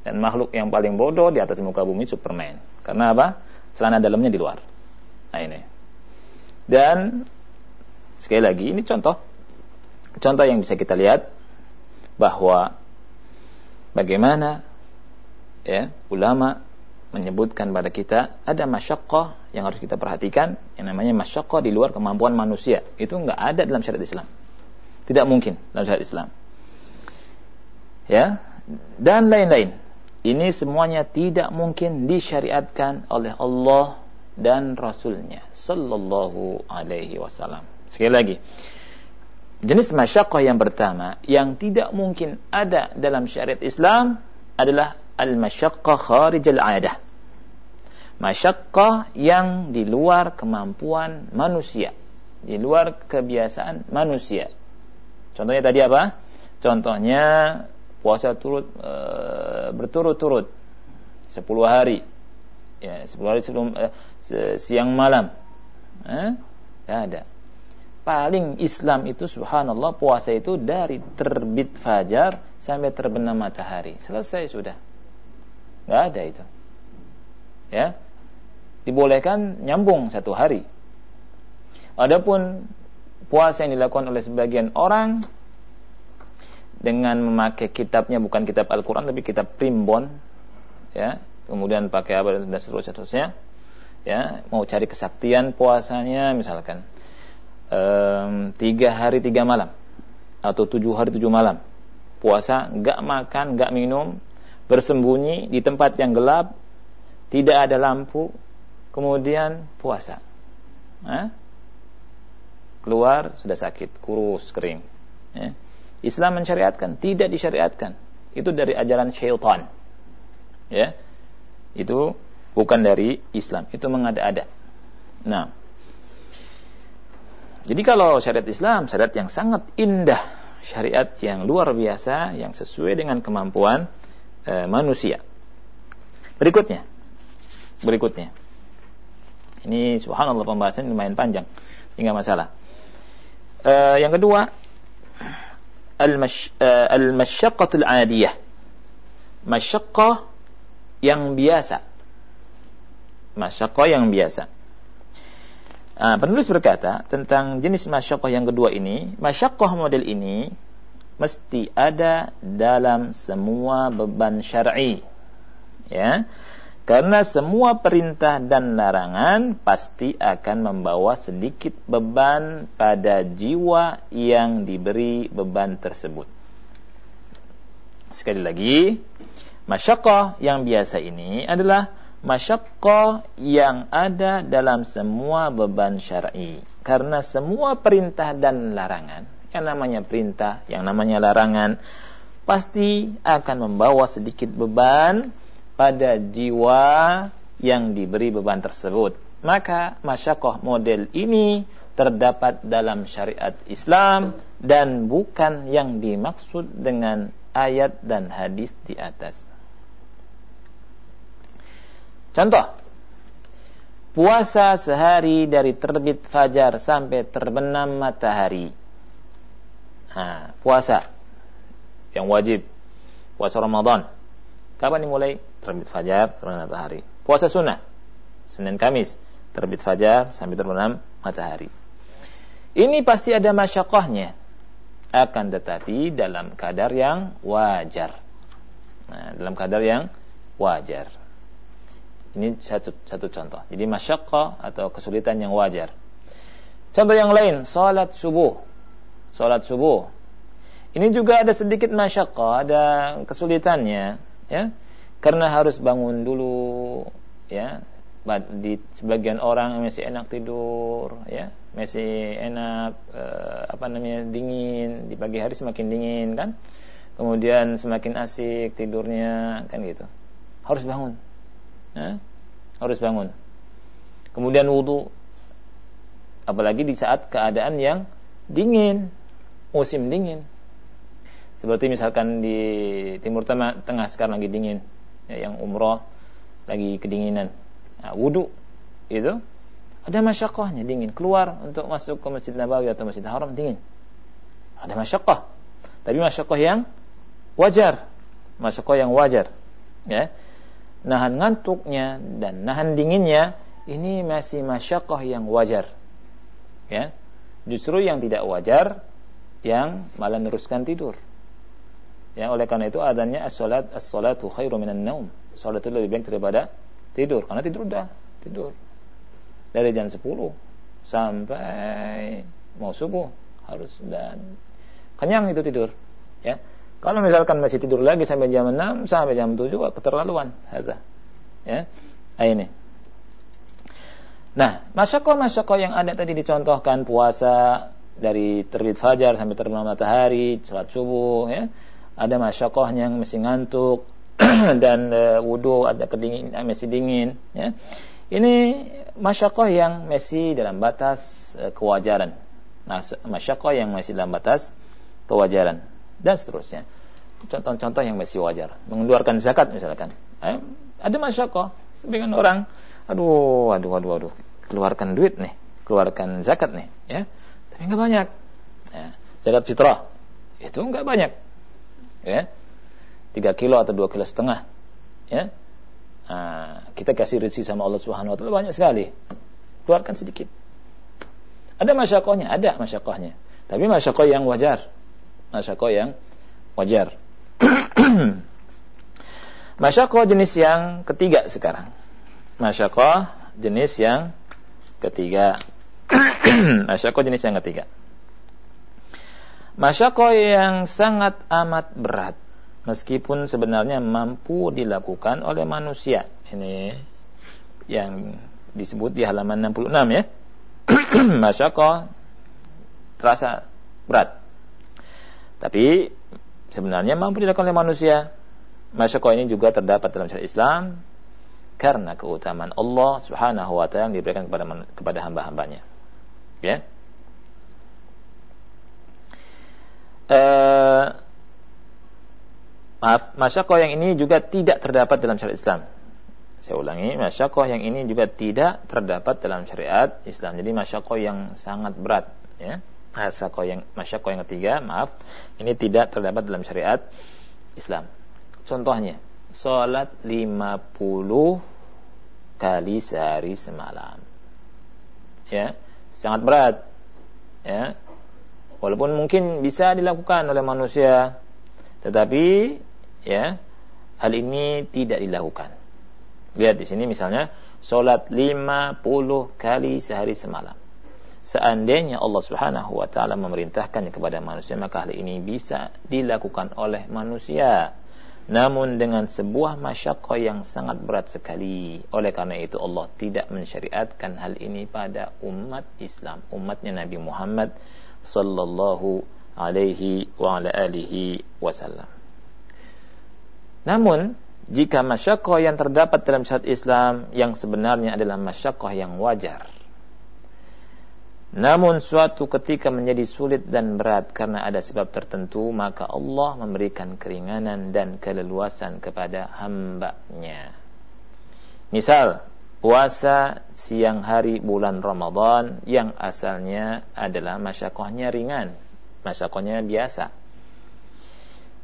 Dan makhluk yang paling bodoh di atas muka bumi Superman. Karena apa? Celana dalamnya di luar. Nah ini. Dan sekali lagi ini contoh. Contoh yang bisa kita lihat bahwa bagaimana ya ulama menyebutkan pada kita ada masyakkah yang harus kita perhatikan yang namanya masyakkah di luar kemampuan manusia itu nggak ada dalam syariat Islam tidak mungkin dalam syariat Islam ya dan lain-lain ini semuanya tidak mungkin disyariatkan oleh Allah dan Rasulnya Sallallahu alaihi wasallam sekali lagi jenis masyakkah yang pertama yang tidak mungkin ada dalam syariat Islam adalah al-masyaqqah kharij al-'adah. Masyaqqah yang di luar kemampuan manusia, di luar kebiasaan manusia. Contohnya tadi apa? Contohnya puasa turut e, berturut-turut 10 hari. Ya, 10 hari sebelum e, siang malam. Eh? Tidak ada paling Islam itu subhanallah puasa itu dari terbit fajar sampai terbenam matahari. Selesai sudah. Nggak ada itu. Ya. Dibolehkan nyambung satu hari. Adapun puasa yang dilakukan oleh sebagian orang dengan memakai kitabnya bukan kitab Al-Qur'an tapi kitab primbon ya, kemudian pakai apa dan seterusnya ya, mau cari kesaktian puasanya misalkan um, tiga hari tiga malam atau tujuh hari tujuh malam puasa nggak makan nggak minum bersembunyi di tempat yang gelap tidak ada lampu kemudian puasa Hah? keluar sudah sakit kurus kering ya. Islam mensyariatkan tidak disyariatkan. Itu dari ajaran syaitan. Ya. Itu bukan dari Islam. Itu mengada-ada. Nah. Jadi kalau syariat Islam, syariat yang sangat indah, syariat yang luar biasa, yang sesuai dengan kemampuan e, manusia. Berikutnya, berikutnya. Ini subhanallah pembahasan lumayan panjang, hingga masalah. E, yang kedua, al-masyaqqatul adiyah. Masyaqqah yang biasa. Masyaqqah yang biasa. Nah, penulis berkata tentang jenis masyakoh yang kedua ini, masyakoh model ini mesti ada dalam semua beban syar'i. Ya. Karena semua perintah dan larangan pasti akan membawa sedikit beban pada jiwa yang diberi beban tersebut. Sekali lagi, masyakoh yang biasa ini adalah masyakkah yang ada dalam semua beban syar'i. Karena semua perintah dan larangan, yang namanya perintah, yang namanya larangan, pasti akan membawa sedikit beban pada jiwa yang diberi beban tersebut. Maka masyakoh model ini terdapat dalam syariat Islam dan bukan yang dimaksud dengan ayat dan hadis di atas. Contoh, puasa sehari dari terbit fajar sampai terbenam matahari. Nah, puasa yang wajib, puasa Ramadan. Kapan dimulai? Terbit fajar, terbenam matahari. Puasa sunnah, Senin Kamis, terbit fajar sampai terbenam matahari. Ini pasti ada masyakohnya. Akan tetapi dalam kadar yang wajar. Nah, dalam kadar yang wajar. Ini satu satu contoh. Jadi masyakka atau kesulitan yang wajar. Contoh yang lain, salat subuh. sholat subuh. Ini juga ada sedikit masyakkah, ada kesulitannya, ya. Karena harus bangun dulu, ya. Di sebagian orang masih enak tidur, ya. Masih enak eh, apa namanya dingin, di pagi hari semakin dingin kan. Kemudian semakin asik tidurnya kan gitu. Harus bangun. Ya? Harus bangun. Kemudian wudhu, apalagi di saat keadaan yang dingin, musim dingin. Seperti misalkan di Timur Tengah, tengah sekarang lagi dingin, ya, yang umroh lagi kedinginan. Nah, wudhu itu ada masyakohnya dingin. Keluar untuk masuk ke Masjid Nabawi atau Masjid Haram dingin. Ada masyakoh. Tapi masyakoh yang wajar. Masyakoh yang wajar. Ya. Nahan ngantuknya dan nahan dinginnya ini masih masyakoh yang wajar ya justru yang tidak wajar yang malah meneruskan tidur ya oleh karena itu adanya as-salat as-salatu khairu minan naum. Salat itu lebih baik daripada tidur. Karena tidur udah tidur. Dari jam 10 sampai mau subuh harus dan kenyang itu tidur. Ya kalau misalkan masih tidur lagi sampai jam 6 sampai jam 7 keterlaluan. Hadza. Ya nah, ini. Nah, masyakoh-masyakoh yang ada tadi dicontohkan puasa dari terbit fajar sampai terbenam matahari, sholat subuh, ya. Ada masyakoh yang masih ngantuk dan uh, wudhu ada kedingin, uh, masih dingin, ya. Ini masyakoh yang masih dalam batas uh, kewajaran. Nah, masyakoh yang masih dalam batas kewajaran dan seterusnya. Contoh-contoh yang masih wajar, mengeluarkan zakat misalkan. Eh, ada masyakoh, sebagian orang aduh, aduh, aduh, aduh, keluarkan duit nih, keluarkan zakat nih, ya. Tapi nggak banyak. Ya. Zakat fitrah itu nggak banyak, ya. Tiga kilo atau dua kilo setengah, ya. Nah, kita kasih rezeki sama Allah Subhanahu Wa Taala banyak sekali. Keluarkan sedikit. Ada masyakohnya, ada masyakohnya. Tapi masyakoh yang wajar, masyakoh yang wajar. masyakoh jenis yang ketiga sekarang masyakoh jenis yang ketiga. masyakoh jenis yang ketiga. Masyakoh yang sangat amat berat. Meskipun sebenarnya mampu dilakukan oleh manusia. Ini yang disebut di halaman 66 ya. masyakoh terasa berat. Tapi sebenarnya mampu dilakukan oleh manusia. Masyakoh ini juga terdapat dalam syariat Islam karena keutamaan Allah Subhanahu wa taala yang diberikan kepada kepada hamba-hambanya. Ya. Uh, maaf, masyakoh yang ini juga tidak terdapat dalam syariat Islam. Saya ulangi, masyakoh yang ini juga tidak terdapat dalam syariat Islam. Jadi masyakoh yang sangat berat, ya. Masyakoh yang masyakoh yang ketiga, maaf, ini tidak terdapat dalam syariat Islam. Contohnya, sholat 50 kali sehari semalam. Ya, sangat berat. Ya. Walaupun mungkin bisa dilakukan oleh manusia, tetapi ya, hal ini tidak dilakukan. Lihat di sini misalnya sholat 50 kali sehari semalam. Seandainya Allah Subhanahu wa taala memerintahkannya kepada manusia, maka hal ini bisa dilakukan oleh manusia namun dengan sebuah masyakoh yang sangat berat sekali. Oleh karena itu Allah tidak mensyariatkan hal ini pada umat Islam, umatnya Nabi Muhammad sallallahu alaihi wa ala alihi wasallam. Namun jika masyakoh yang terdapat dalam syariat Islam yang sebenarnya adalah masyakoh yang wajar, namun suatu ketika menjadi sulit dan berat karena ada sebab tertentu, maka Allah memberikan keringanan dan keleluasan kepada hambanya. Misal, puasa siang hari bulan Ramadan yang asalnya adalah masyakohnya ringan, masyakohnya biasa.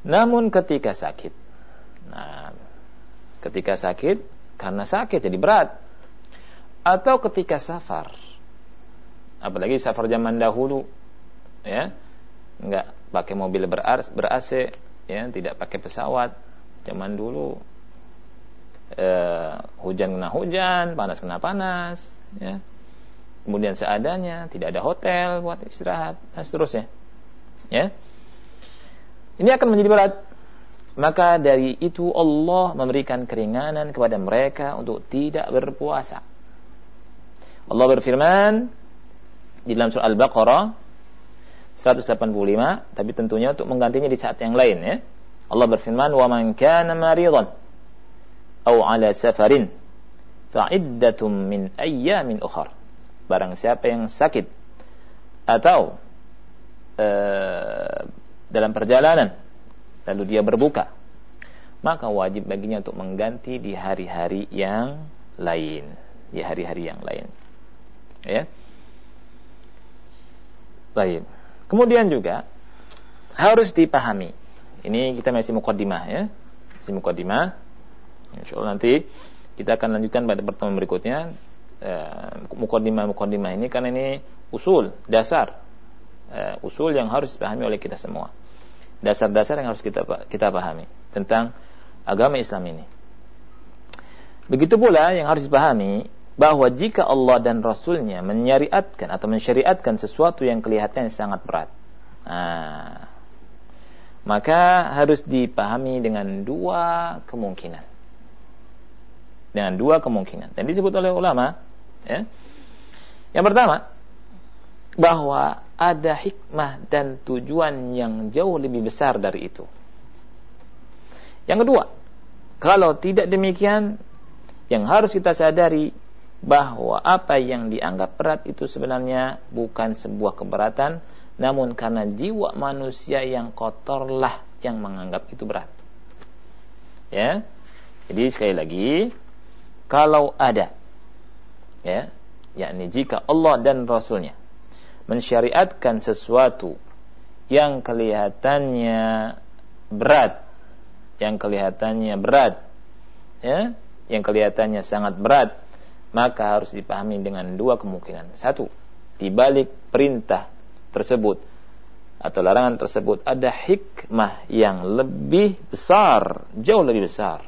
Namun ketika sakit, nah, ketika sakit, karena sakit jadi berat, atau ketika safar, apalagi safar zaman dahulu ya nggak pakai mobil ber AC ya tidak pakai pesawat zaman dulu eh, hujan kena hujan panas kena panas ya kemudian seadanya tidak ada hotel buat istirahat dan seterusnya Ya. Ini akan menjadi berat. Maka dari itu Allah memberikan keringanan kepada mereka untuk tidak berpuasa. Allah berfirman di dalam surah Al-Baqarah 185, tapi tentunya untuk menggantinya di saat yang lain ya. Allah berfirman, "Wa man kana maridan aw ala safarin fa'iddatum min ayyamin ukhra." Barang siapa yang sakit atau uh, dalam perjalanan lalu dia berbuka maka wajib baginya untuk mengganti di hari-hari yang lain. Di hari-hari yang lain. Ya. Baik. Kemudian juga harus dipahami. Ini kita masih mukaddimah ya. Masih mukaddimah insyaallah nanti kita akan lanjutkan pada pertemuan berikutnya eh, mukaddimah mukaddimah ini karena ini usul dasar uh, usul yang harus dipahami oleh kita semua. Dasar-dasar yang harus kita kita pahami tentang agama Islam ini. Begitu pula yang harus dipahami bahwa jika Allah dan Rasulnya menyariatkan atau mensyariatkan sesuatu yang kelihatannya sangat berat, nah, maka harus dipahami dengan dua kemungkinan. Dengan dua kemungkinan. Dan disebut oleh ulama, ya. Yang pertama, bahwa ada hikmah dan tujuan yang jauh lebih besar dari itu. Yang kedua, kalau tidak demikian, yang harus kita sadari bahwa apa yang dianggap berat itu sebenarnya bukan sebuah keberatan, namun karena jiwa manusia yang kotorlah yang menganggap itu berat. Ya. Jadi sekali lagi, kalau ada ya, yakni jika Allah dan Rasulnya mensyariatkan sesuatu yang kelihatannya berat, yang kelihatannya berat, ya, yang kelihatannya sangat berat, maka harus dipahami dengan dua kemungkinan. Satu, di balik perintah tersebut atau larangan tersebut ada hikmah yang lebih besar, jauh lebih besar.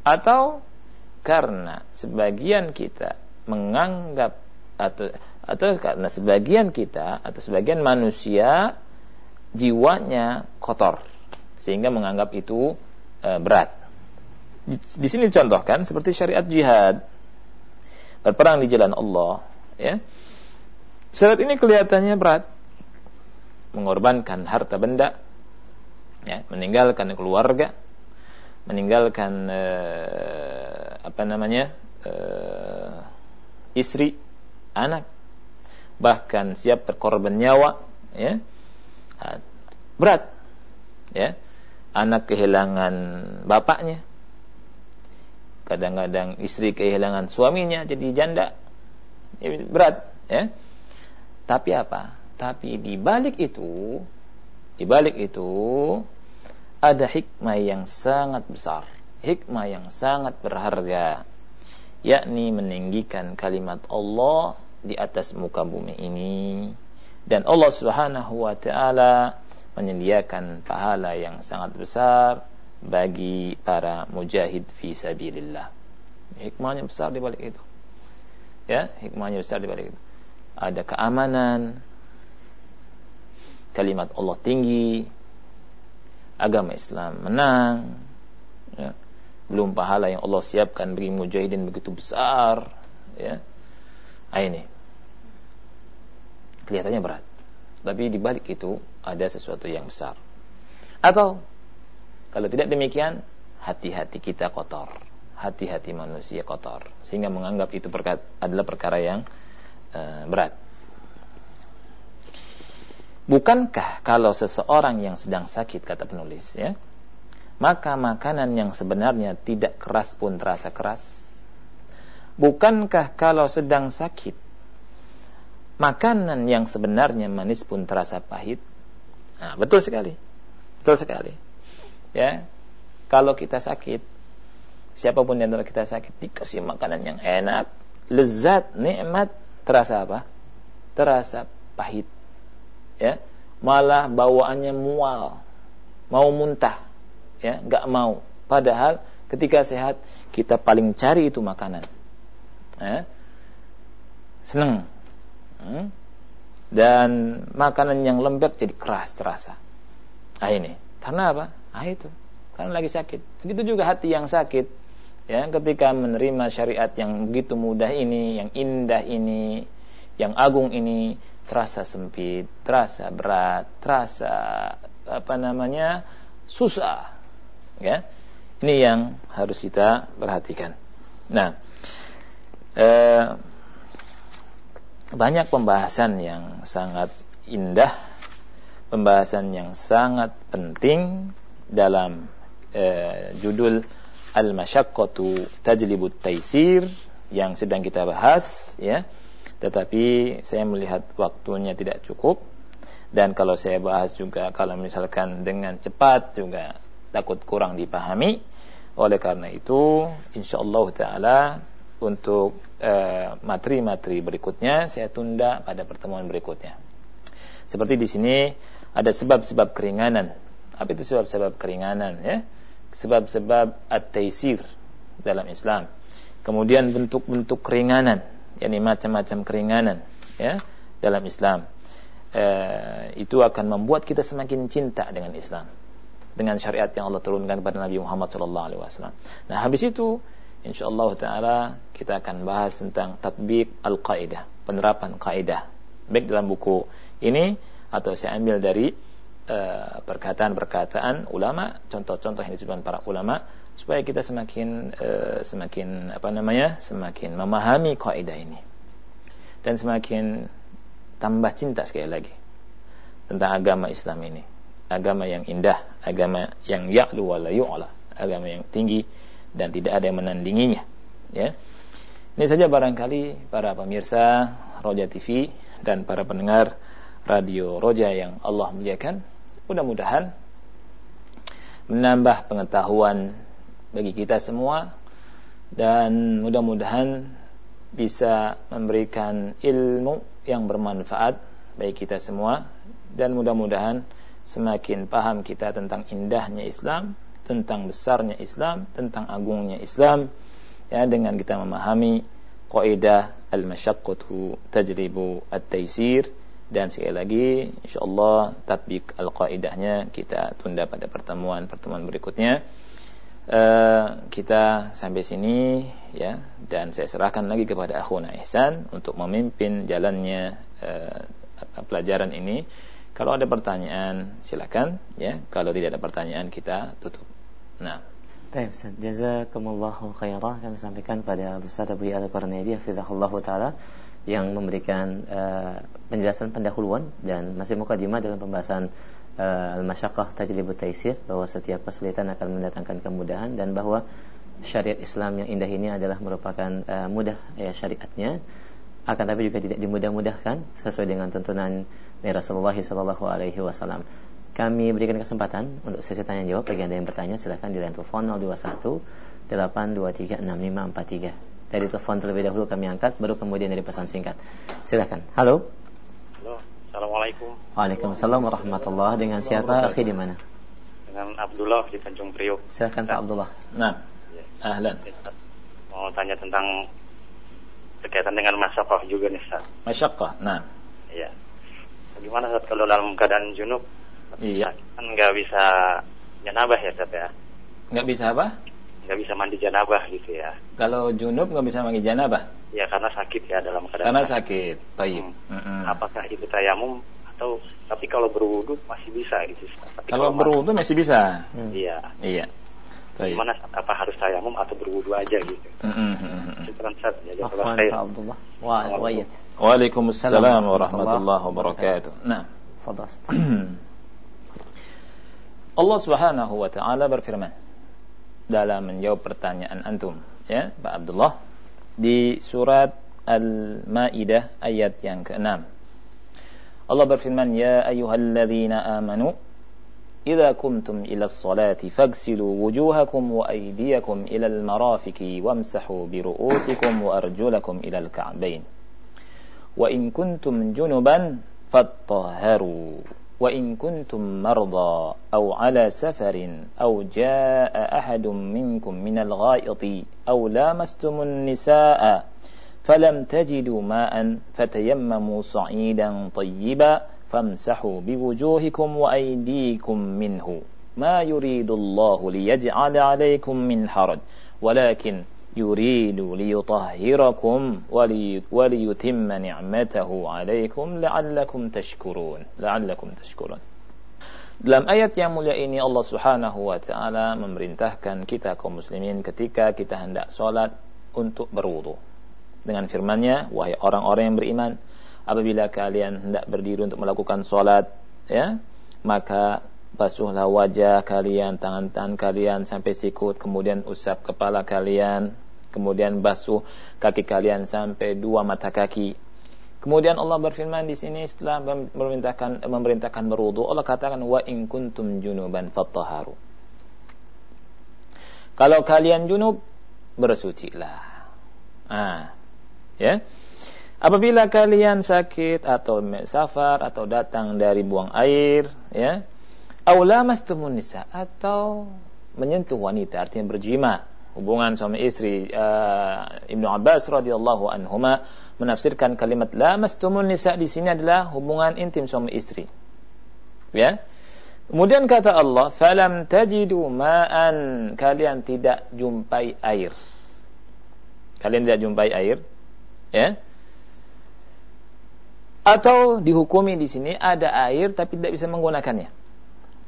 Atau karena sebagian kita menganggap atau atau karena sebagian kita atau sebagian manusia jiwanya kotor sehingga menganggap itu e, berat. Di, di sini dicontohkan seperti syariat jihad berperang di jalan Allah, ya. Syarat ini kelihatannya berat, mengorbankan harta benda, ya, meninggalkan keluarga, meninggalkan e, apa namanya e, istri, anak, bahkan siap berkorban nyawa ya. Berat ya. Anak kehilangan bapaknya. Kadang-kadang istri kehilangan suaminya jadi janda. Ya, berat ya. Tapi apa? Tapi di balik itu di balik itu ada hikmah yang sangat besar hikmah yang sangat berharga yakni meninggikan kalimat Allah di atas muka bumi ini dan Allah Subhanahu wa taala menyediakan pahala yang sangat besar bagi para mujahid fi sabilillah. Hikmahnya besar di balik itu. Ya, hikmahnya besar di balik itu. Ada keamanan, kalimat Allah tinggi, agama Islam menang, ya. belum pahala yang Allah siapkan bagi mujahidin begitu besar, ya. Ah, ini. Kelihatannya berat. Tapi di balik itu ada sesuatu yang besar. Atau kalau tidak demikian hati-hati kita kotor. Hati-hati manusia kotor. Sehingga menganggap itu perkara, adalah perkara yang uh, berat bukankah kalau seseorang yang sedang sakit kata penulis ya maka makanan yang sebenarnya tidak keras pun terasa keras Bukankah kalau sedang sakit makanan yang sebenarnya manis pun terasa pahit? Nah, betul sekali. Betul sekali. Ya. Kalau kita sakit, siapa pun yang kita sakit dikasih makanan yang enak, lezat, nikmat, terasa apa? Terasa pahit. Ya. Malah bawaannya mual, mau muntah, ya, nggak mau. Padahal ketika sehat kita paling cari itu makanan eh, senang hmm? dan makanan yang lembek jadi keras terasa. Ah ini karena apa? Ah itu karena lagi sakit. Begitu juga hati yang sakit ya ketika menerima syariat yang begitu mudah ini, yang indah ini, yang agung ini terasa sempit, terasa berat, terasa apa namanya susah, ya. Ini yang harus kita perhatikan. Nah, eh, banyak pembahasan yang sangat indah, pembahasan yang sangat penting dalam eh, judul Al-Masyaqqatu Tajlibut Taisir yang sedang kita bahas ya. Tetapi saya melihat waktunya tidak cukup dan kalau saya bahas juga kalau misalkan dengan cepat juga takut kurang dipahami. Oleh karena itu, insyaallah taala untuk eh, materi-materi uh, berikutnya saya tunda pada pertemuan berikutnya. Seperti di sini ada sebab-sebab keringanan. Apa itu sebab-sebab keringanan ya? Sebab-sebab at-taisir dalam Islam. Kemudian bentuk-bentuk keringanan, yakni macam-macam keringanan ya dalam Islam. Uh, itu akan membuat kita semakin cinta dengan Islam dengan syariat yang Allah turunkan kepada Nabi Muhammad SAW. Nah, habis itu insyaallah taala kita akan bahas tentang tatbik al-qaidah, penerapan kaidah. Baik dalam buku ini atau saya ambil dari uh, perkataan-perkataan ulama, contoh-contoh yang disebutkan para ulama supaya kita semakin uh, semakin apa namanya? semakin memahami kaidah ini. Dan semakin tambah cinta sekali lagi tentang agama Islam ini agama yang indah, agama yang ya'lu wa la yu'la, agama yang tinggi dan tidak ada yang menandinginya. Ya. Ini saja barangkali para pemirsa Roja TV dan para pendengar radio Roja yang Allah muliakan, mudah-mudahan menambah pengetahuan bagi kita semua. Dan mudah-mudahan bisa memberikan ilmu yang bermanfaat bagi kita semua. Dan mudah-mudahan semakin paham kita tentang indahnya Islam, tentang besarnya Islam, tentang agungnya Islam, ya dengan kita memahami kaidah al-masyaqqatu tajribu at-taisir dan sekali lagi insyaallah tatbik al-qaidahnya kita tunda pada pertemuan-pertemuan berikutnya. Uh, kita sampai sini ya dan saya serahkan lagi kepada akhuna Ihsan untuk memimpin jalannya uh, pelajaran ini kalau ada pertanyaan silakan ya. Kalau tidak ada pertanyaan kita tutup. Nah. Baik Ustaz, jazakumullahu khairah kami sampaikan pada Ustaz Abu Al-Qarnaidi hafizahullah taala yang memberikan uh, penjelasan pendahuluan dan masih mukadimah dalam pembahasan uh, al-masyaqqah tajlibut taisir bahwa setiap kesulitan akan mendatangkan kemudahan dan bahwa syariat Islam yang indah ini adalah merupakan uh, mudah ya syariatnya akan tapi juga tidak dimudah-mudahkan sesuai dengan tuntunan dari Rasulullah Sallallahu Alaihi Wasallam. Kami berikan kesempatan untuk sesi tanya jawab bagi anda yang bertanya silahkan di line telepon 021 823 6543. Dari telepon terlebih dahulu kami angkat, baru kemudian dari pesan singkat. Silahkan. Halo. Assalamualaikum. Waalaikumsalam warahmatullahi Dengan siapa? Akhi di mana? Dengan Abdullah di Tanjung Priok. Silahkan Pak Abdullah. Nah. Ya. Ahlan. Mau tanya tentang berkaitan dengan masyakoh juga nih Ustaz. Masyakoh. Nah. Iya gimana saat kalau dalam keadaan junub iya kan nggak bisa janabah ya saat ya nggak bisa apa nggak bisa mandi janabah gitu ya kalau junub nggak bisa mandi janabah ya karena sakit ya dalam keadaan karena sakit taib hmm. hmm. apakah itu tayamum atau tapi kalau berwudu masih bisa gitu tapi kalau, kalau berwudu masih bisa hmm. iya iya Taib. Gimana apa harus tayamum atau berwudu aja gitu. Mm -hmm. Itu kan ya. Wa wa Waalaikumsalam warahmatullahi wabarakatuh. Nah. Allah Subhanahu wa taala berfirman dalam menjawab pertanyaan antum ya Pak Abdullah di surat Al-Maidah ayat yang ke-6. Allah berfirman ya ayyuhalladzina amanu إذا كنتم إلى الصلاة فاغسلوا وجوهكم وأيديكم إلى المرافق وامسحوا برؤوسكم وأرجلكم إلى الكعبين وإن كنتم جنبا فاطهروا وإن كنتم مرضى أو على سفر أو جاء أحد منكم من الغائط أو لامستم النساء فلم تجدوا ماء فتيمموا صعيدا طيبا فامسحوا بوجوهكم وأيديكم منه. ما يريد الله ليجعل عليكم من حرج. ولكن yuridu liyutahhirakum ولي وليتم نعمته عليكم لعلكم تشكرون لعلكم تشكرون. dalam ayat yang mulia ini Allah Subhanahu wa taala memerintahkan kita kaum muslimin ketika kita hendak salat untuk berwudu. Dengan firman-Nya, wahai orang-orang yang beriman, apabila kalian hendak berdiri untuk melakukan salat ya, maka basuhlah wajah kalian, tangan-tangan kalian sampai sikut, kemudian usap kepala kalian, kemudian basuh kaki kalian sampai dua mata kaki, Kemudian Allah berfirman di sini setelah memerintahkan memerintahkan berwudu, Allah katakan wa in kuntum junuban fattaharu. Kalau kalian junub, bersucilah. Ah, ya. Apabila kalian sakit atau safar atau datang dari buang air, ya. Aula mastumun nisa atau menyentuh wanita artinya berjima hubungan suami istri uh, Ibnu Abbas radhiyallahu anhuma menafsirkan kalimat la mastumun nisa di sini adalah hubungan intim suami istri. Ya. Kemudian kata Allah, "Falam tajidu ma'an." Kalian tidak jumpai air. Kalian tidak jumpai air. Ya. Atau dihukumi di sini ada air tapi tidak bisa menggunakannya.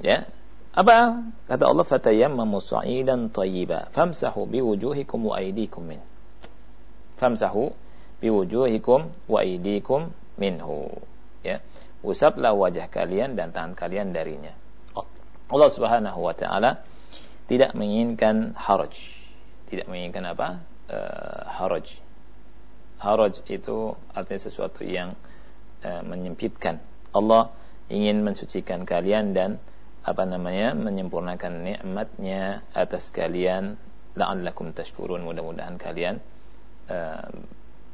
Ya. Apa? Kata Allah, "Fatayammamu sa'idan thayyiba, famsahu biwujuhikum wa aydikum min." Famsahu biwujuhikum wa idikum minhu ya usaplah wajah kalian dan tangan kalian darinya Allah Subhanahu wa taala tidak menginginkan haraj tidak menginginkan apa uh, haraj haraj itu artinya sesuatu yang uh, menyempitkan Allah ingin mensucikan kalian dan apa namanya menyempurnakan nikmatnya atas kalian la'allakum tashkurun mudah-mudahan kalian uh,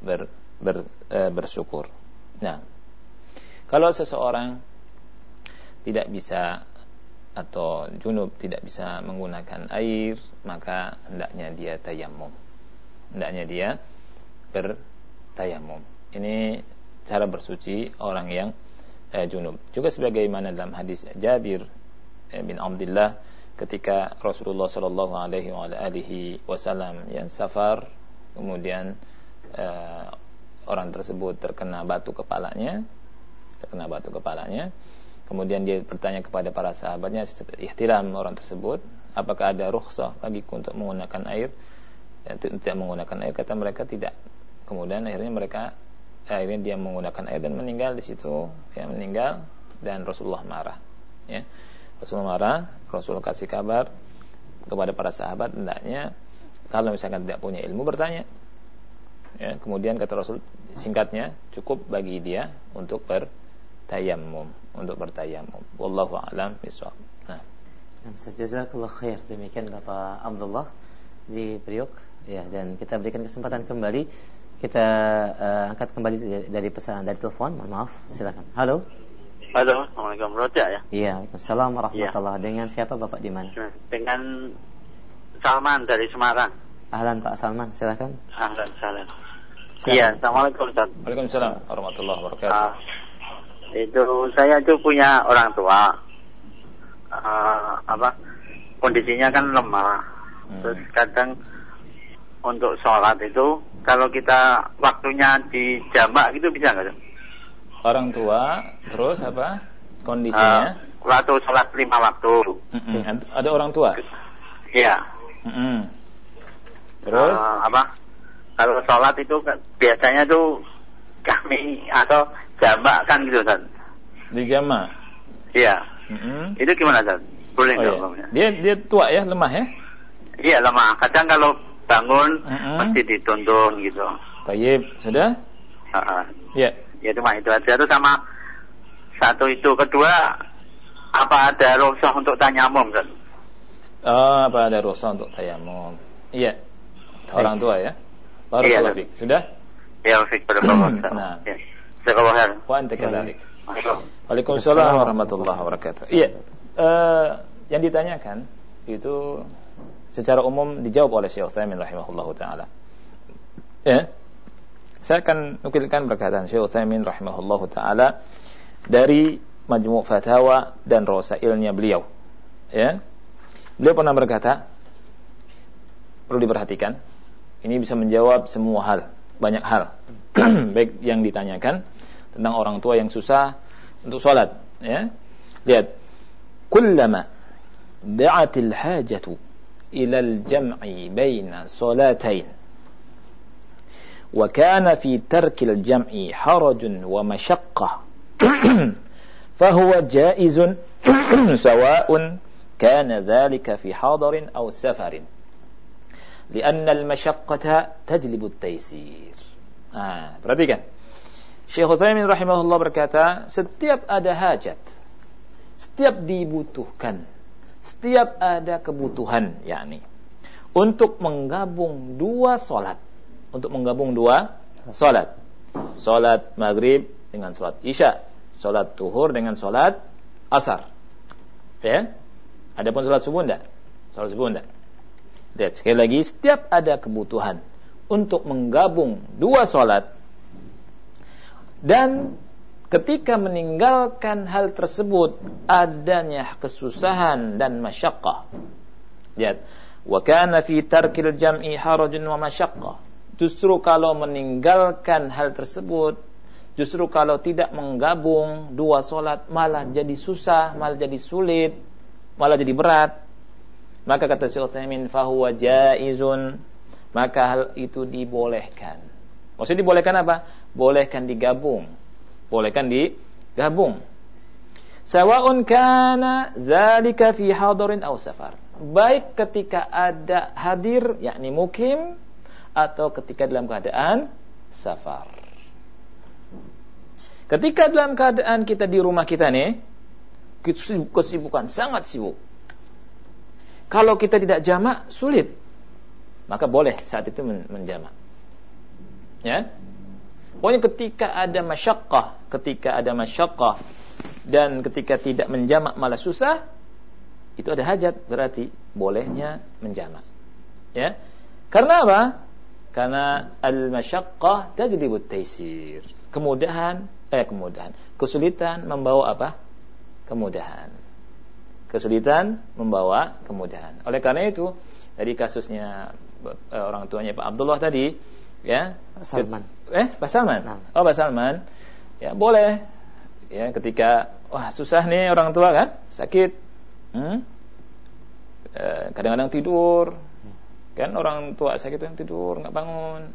ber, ber, e, bersyukur. Nah, kalau seseorang tidak bisa atau junub tidak bisa menggunakan air, maka hendaknya dia tayamum. Hendaknya dia bertayamum. Ini cara bersuci orang yang eh, junub. Juga sebagaimana dalam hadis Jabir bin Abdullah ketika Rasulullah Shallallahu Alaihi Wasallam yang safar kemudian uh, orang tersebut terkena batu kepalanya, terkena batu kepalanya. Kemudian dia bertanya kepada para sahabatnya, ihtiram orang tersebut, apakah ada rukhsah bagiku untuk menggunakan air? Ya, tidak menggunakan air, kata mereka tidak. Kemudian akhirnya mereka akhirnya dia menggunakan air dan meninggal di situ, ya meninggal dan Rasulullah marah. Ya. Rasulullah marah, Rasulullah kasih kabar kepada para sahabat hendaknya kalau misalkan tidak punya ilmu bertanya Ya, kemudian kata Rasul singkatnya cukup bagi dia untuk bertayamum, untuk bertayamum. Wallahu a'lam bishawab. Nah. Jazakallah khair. Demikian Bapak Abdullah di Priok ya dan kita berikan kesempatan kembali kita uh, angkat kembali dari, pesan dari telepon. Maaf, silakan. Halo. Halo, Assalamualaikum Roja ya. Iya, Assalamualaikum warahmatullahi ya. Dengan siapa Bapak di mana? Dengan Salman dari Semarang. Ahlan Pak Salman, silakan. Ahlan, salam. Iya, Assalamualaikum Ustaz. Waalaikumsalam warahmatullahi wabarakatuh. Uh, itu saya itu punya orang tua. Uh, apa? Kondisinya kan lemah. Hmm. Terus kadang untuk sholat itu kalau kita waktunya di jamak gitu bisa nggak? Orang tua, terus apa? Kondisinya? Uh, waktu sholat lima waktu. Mm -mm. Ada orang tua? Iya. Mm -mm. Terus? Uh, apa? kalau sholat itu biasanya tuh kami atau jamak kan gitu kan di jamak iya mm-hmm. itu gimana kan boleh oh, iya. dia dia tua ya lemah ya iya lemah kadang kalau bangun mm-hmm. mesti dituntun gitu Tayyib sudah uh-huh. ya ya cuma itu aja itu sama satu itu kedua apa ada rukhsah untuk tanyamum kan oh apa ada rukhsah untuk tayamum iya orang tua ya Barakallahu iya, Sudah? Ya, fik pada Bapak. Nah. Ya. Jazakallahu. Wa anta kadzalik. Waalaikumsalam warahmatullahi wabarakatuh. Iya. Uh, yang ditanyakan itu secara umum dijawab oleh Syekh Utsaimin rahimahullahu taala. Ya. Saya akan nukilkan perkataan Syekh Utsaimin rahimahullahu taala dari Majmu' Fatawa dan Rosailnya beliau. Ya. Beliau pernah berkata, perlu diperhatikan, ini bisa menjawab semua hal, banyak hal. Baik yang ditanyakan tentang orang tua yang susah untuk sholat. Ya. Lihat, kullama da'atil hajatu ila al-jam'i baina salatain وكان في ترك الجمع حرج ومشقة فهو جائز سواء كان ذلك في حاضر أو سفر لأن المشقة تجلب التيسير ah, perhatikan Syekh Utsaimin rahimahullah berkata setiap ada hajat setiap dibutuhkan setiap ada kebutuhan yakni untuk menggabung dua solat untuk menggabung dua solat. Solat maghrib dengan solat isya. Solat tuhur dengan solat asar. Ya. Adapun solat subuh enggak? Solat subuh enggak? Lihat sekali lagi setiap ada kebutuhan untuk menggabung dua solat dan ketika meninggalkan hal tersebut adanya kesusahan dan masyakkah. Lihat, wa kana fi tarkil jam'i harajun wa masyakkah Justru kalau meninggalkan hal tersebut, justru kalau tidak menggabung dua solat malah jadi susah, malah jadi sulit, malah jadi berat. Maka kata Syekh Utsaimin fahuwa jaizun, maka hal itu dibolehkan. Maksudnya dibolehkan apa? Bolehkan digabung. Bolehkan digabung. Sawa'un kana zalika fi hadirin aw safar. Baik ketika ada hadir yakni mukim atau ketika dalam keadaan safar. Ketika dalam keadaan kita di rumah kita nih, kesibukan sangat sibuk. Kalau kita tidak jamak sulit, maka boleh saat itu menjamak. Ya, pokoknya ketika ada masyakkah, ketika ada masyakkah dan ketika tidak menjamak malah susah, itu ada hajat berarti bolehnya menjamak. Ya, karena apa? Karena al-masyaqqah tajlibut taisir. Kemudahan, eh kemudahan. Kesulitan membawa apa? Kemudahan. Kesulitan membawa kemudahan. Oleh karena itu, dari kasusnya eh, orang tuanya Pak Abdullah tadi, ya. Salman. Eh, Pak Salman. Nah. Oh, Pak Salman. Ya, boleh. Ya, ketika wah susah nih orang tua kan, sakit. Hmm? Eh, kadang-kadang tidur, Kan orang tua sakit yang tidur nggak bangun.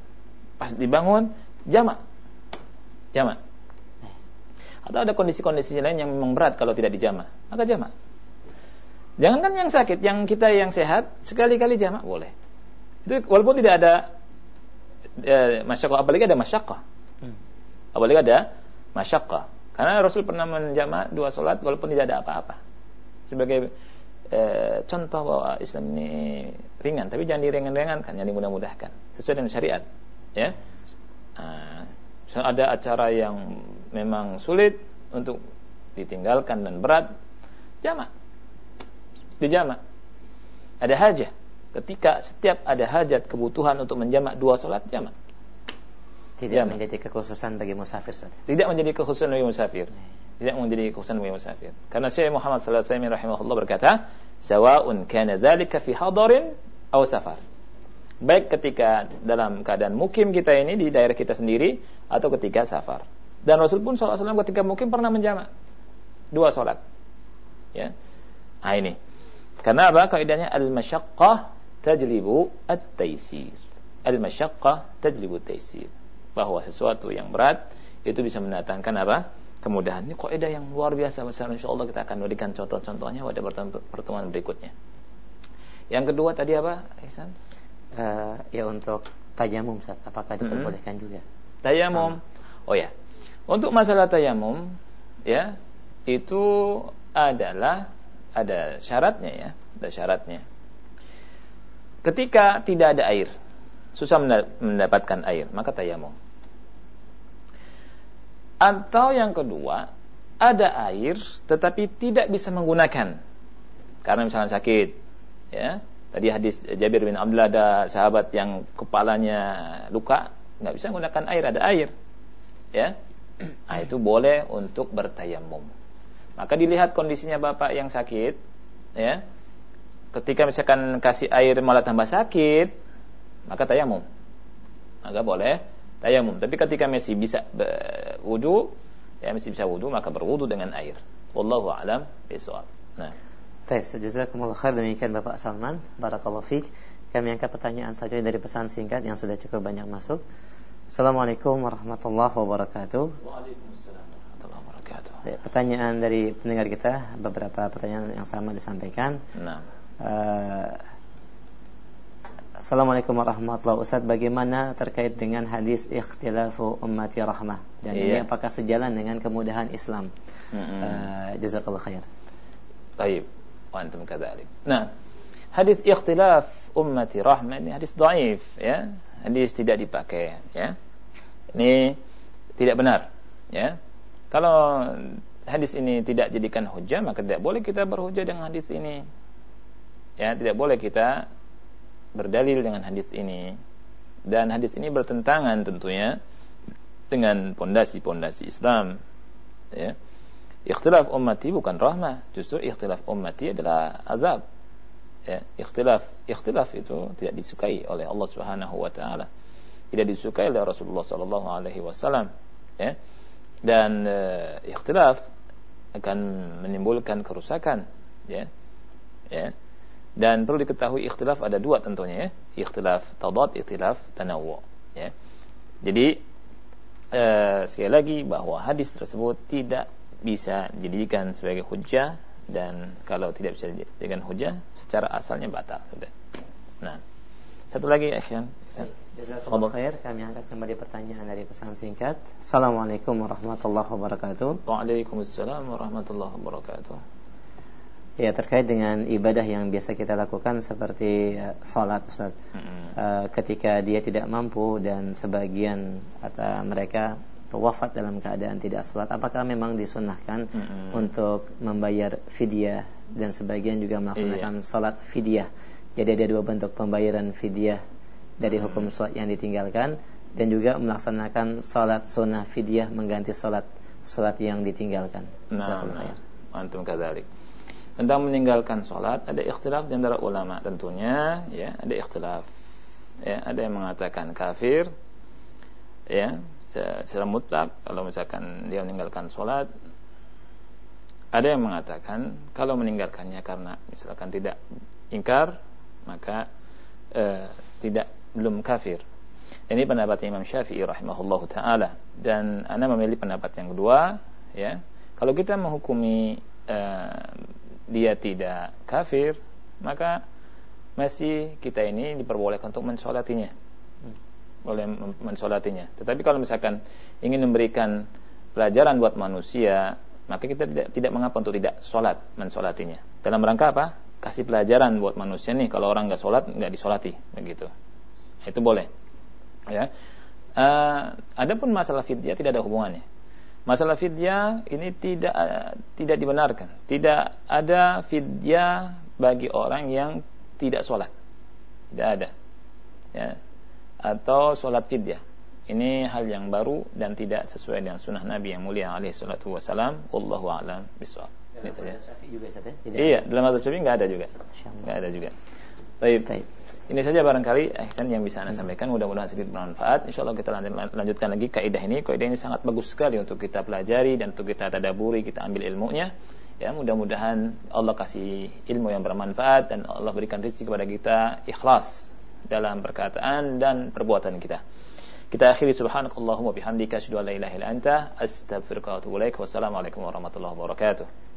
Pas dibangun jamak. Jamak. Atau ada kondisi-kondisi lain yang memang berat kalau tidak dijamak, maka jamak. Jangankan yang sakit, yang kita yang sehat sekali-kali jamak boleh. Itu walaupun tidak ada eh, masyakoh, apalagi ada masyakoh. Hmm. Apalagi ada masyakoh. Karena Rasul pernah menjamak dua solat walaupun tidak ada apa-apa. Sebagai e, contoh bahwa Islam ini ringan, tapi jangan diringan-ringankan, yang dimudah-mudahkan sesuai dengan syariat. Ya, nah, ada acara yang memang sulit untuk ditinggalkan dan berat, jamak, dijamak. Ada hajat. Ketika setiap ada hajat kebutuhan untuk menjamak dua solat, jamak. Tidak jamak. menjadi kekhususan bagi musafir saja. Tidak menjadi kekhususan bagi musafir. Tidak menjadi kekhususan bagi musafir. Karena Syekh Muhammad sallallahu alaihi wasallam rahimahullah berkata, sawa'un kana dzalika fi hadarin aw safar. Baik ketika dalam keadaan mukim kita ini di daerah kita sendiri atau ketika safar. Dan Rasul pun SAW ketika mukim pernah menjamak dua sholat. Ya. Nah ini. Karena apa? Kaidahnya al-masyaqqah tajlibu at-taisir. Al-masyaqqah tajlibu at-taisir. Bahwa sesuatu yang berat itu bisa mendatangkan apa? Kemudahan. Ini kaidah yang luar biasa besar insyaallah kita akan berikan contoh-contohnya pada pertemuan berikutnya. Yang kedua tadi apa, Ihsan? Uh, ya untuk tayamum Ustaz, apakah diperbolehkan hmm. juga? Tayamum. Oh ya. Untuk masalah tayamum ya, itu adalah ada syaratnya ya, ada syaratnya. Ketika tidak ada air, susah mendapatkan air, maka tayamum. Atau yang kedua, ada air tetapi tidak bisa menggunakan karena misalnya sakit, ya. Tadi hadis Jabir bin Abdullah ada sahabat yang kepalanya luka, nggak bisa menggunakan air, ada air. Ya. Nah, itu boleh untuk bertayamum. Maka dilihat kondisinya bapak yang sakit, ya. Ketika misalkan kasih air malah tambah sakit, maka tayamum. Maka boleh tayamum. Tapi ketika masih bisa wudhu, ya masih bisa wudhu, maka berwudhu dengan air. Wallahu alam bisawab. Nah. Baik, jazakumullah khair demikian Bapak Salman. Barakallahu fiik. Kami angkat pertanyaan saja dari pesan singkat yang sudah cukup banyak masuk. Assalamualaikum warahmatullahi wabarakatuh. Waalaikumsalam warahmatullahi wabarakatuh. Ya, pertanyaan dari pendengar kita, beberapa pertanyaan yang sama disampaikan. Nah. Uh, Assalamualaikum warahmatullahi wabarakatuh. Bagaimana terkait dengan hadis ikhtilafu ummati rahmah dan iya. ini apakah sejalan dengan kemudahan Islam? Mm -hmm. uh, jazakallah khair. Baik, wa antum kadzalik. Nah, hadis ikhtilaf ummati rahmah ini hadis dhaif ya hadis tidak dipakai ya ini tidak benar ya kalau hadis ini tidak jadikan hujah maka tidak boleh kita berhujah dengan hadis ini ya tidak boleh kita berdalil dengan hadis ini. Dan hadis ini bertentangan tentunya dengan pondasi-pondasi Islam. Ya. Ikhtilaf ummati bukan rahmah. Justru ikhtilaf ummati adalah azab. Ya, ikhtilaf ikhtilaf itu tidak disukai oleh Allah Subhanahu wa taala. Tidak disukai oleh Rasulullah sallallahu alaihi wasallam. Ya. Dan e, ikhtilaf akan menimbulkan kerusakan. Ya. Ya dan perlu diketahui ikhtilaf ada dua tentunya ya ikhtilaf tadad ikhtilaf tanawwu ya jadi e, sekali lagi bahwa hadis tersebut tidak bisa dijadikan sebagai hujah dan kalau tidak bisa dengan hujah secara asalnya batal sudah. Nah, satu lagi Akhyan. Jazakallahu khair. Kami angkat kembali pertanyaan dari pesan singkat. Assalamualaikum warahmatullahi wabarakatuh. Waalaikumsalam warahmatullahi wabarakatuh. Ya terkait dengan ibadah yang biasa kita lakukan seperti uh, salat Ustaz. Mm -hmm. uh, ketika dia tidak mampu dan sebagian kata mereka wafat dalam keadaan tidak sholat apakah memang disunahkan mm-hmm. untuk membayar fidyah dan sebagian juga melaksanakan iya. sholat fidyah jadi ada dua bentuk pembayaran fidyah dari mm-hmm. hukum sholat yang ditinggalkan dan juga melaksanakan sholat sunnah fidyah mengganti sholat sholat yang ditinggalkan nah, nah. antum kadalik tentang meninggalkan sholat ada ikhtilaf di antara ulama tentunya ya ada ikhtilaf. Ya ada yang mengatakan kafir ya secara mutlak kalau misalkan dia meninggalkan sholat ada yang mengatakan kalau meninggalkannya karena misalkan tidak ingkar maka eh, tidak belum kafir. Ini pendapat Imam Syafi'i rahimahullah taala. Dan anda memilih pendapat yang kedua ya. Kalau kita menghukumi eh, dia tidak kafir maka masih kita ini diperbolehkan untuk mensolatinya boleh mensolatinya. Tetapi kalau misalkan ingin memberikan pelajaran buat manusia, maka kita tidak tidak mengapa untuk tidak sholat mensolatinya. Dalam rangka apa? Kasih pelajaran buat manusia nih. Kalau orang nggak sholat nggak disolati, begitu. Itu boleh. Ya. Uh, adapun masalah fidyah tidak ada hubungannya. Masalah fidyah ini tidak tidak dibenarkan. Tidak ada fidyah bagi orang yang tidak sholat. Tidak ada. Ya, atau sholat fidyah. Ini hal yang baru dan tidak sesuai dengan sunnah Nabi yang mulia alaihi salatu wasalam. Wallahu a'lam bishawab. Ini saja. Ya? Iya, dalam mazhab Syafi'i enggak ada juga. Enggak ada juga. Baik. Ini saja barangkali ihsan yang bisa Anda sampaikan. Mudah-mudahan sedikit bermanfaat. Insyaallah kita lanjutkan lagi kaidah ini. Kaidah ini sangat bagus sekali untuk kita pelajari dan untuk kita tadaburi, kita ambil ilmunya. Ya, mudah-mudahan Allah kasih ilmu yang bermanfaat dan Allah berikan rezeki kepada kita ikhlas dalam perkataan dan perbuatan kita. Kita akhiri subhanakallahumma bihamdika asyhadu an la ilaha illa anta astaghfiruka wa atubu ilaik. Wassalamualaikum warahmatullahi wabarakatuh.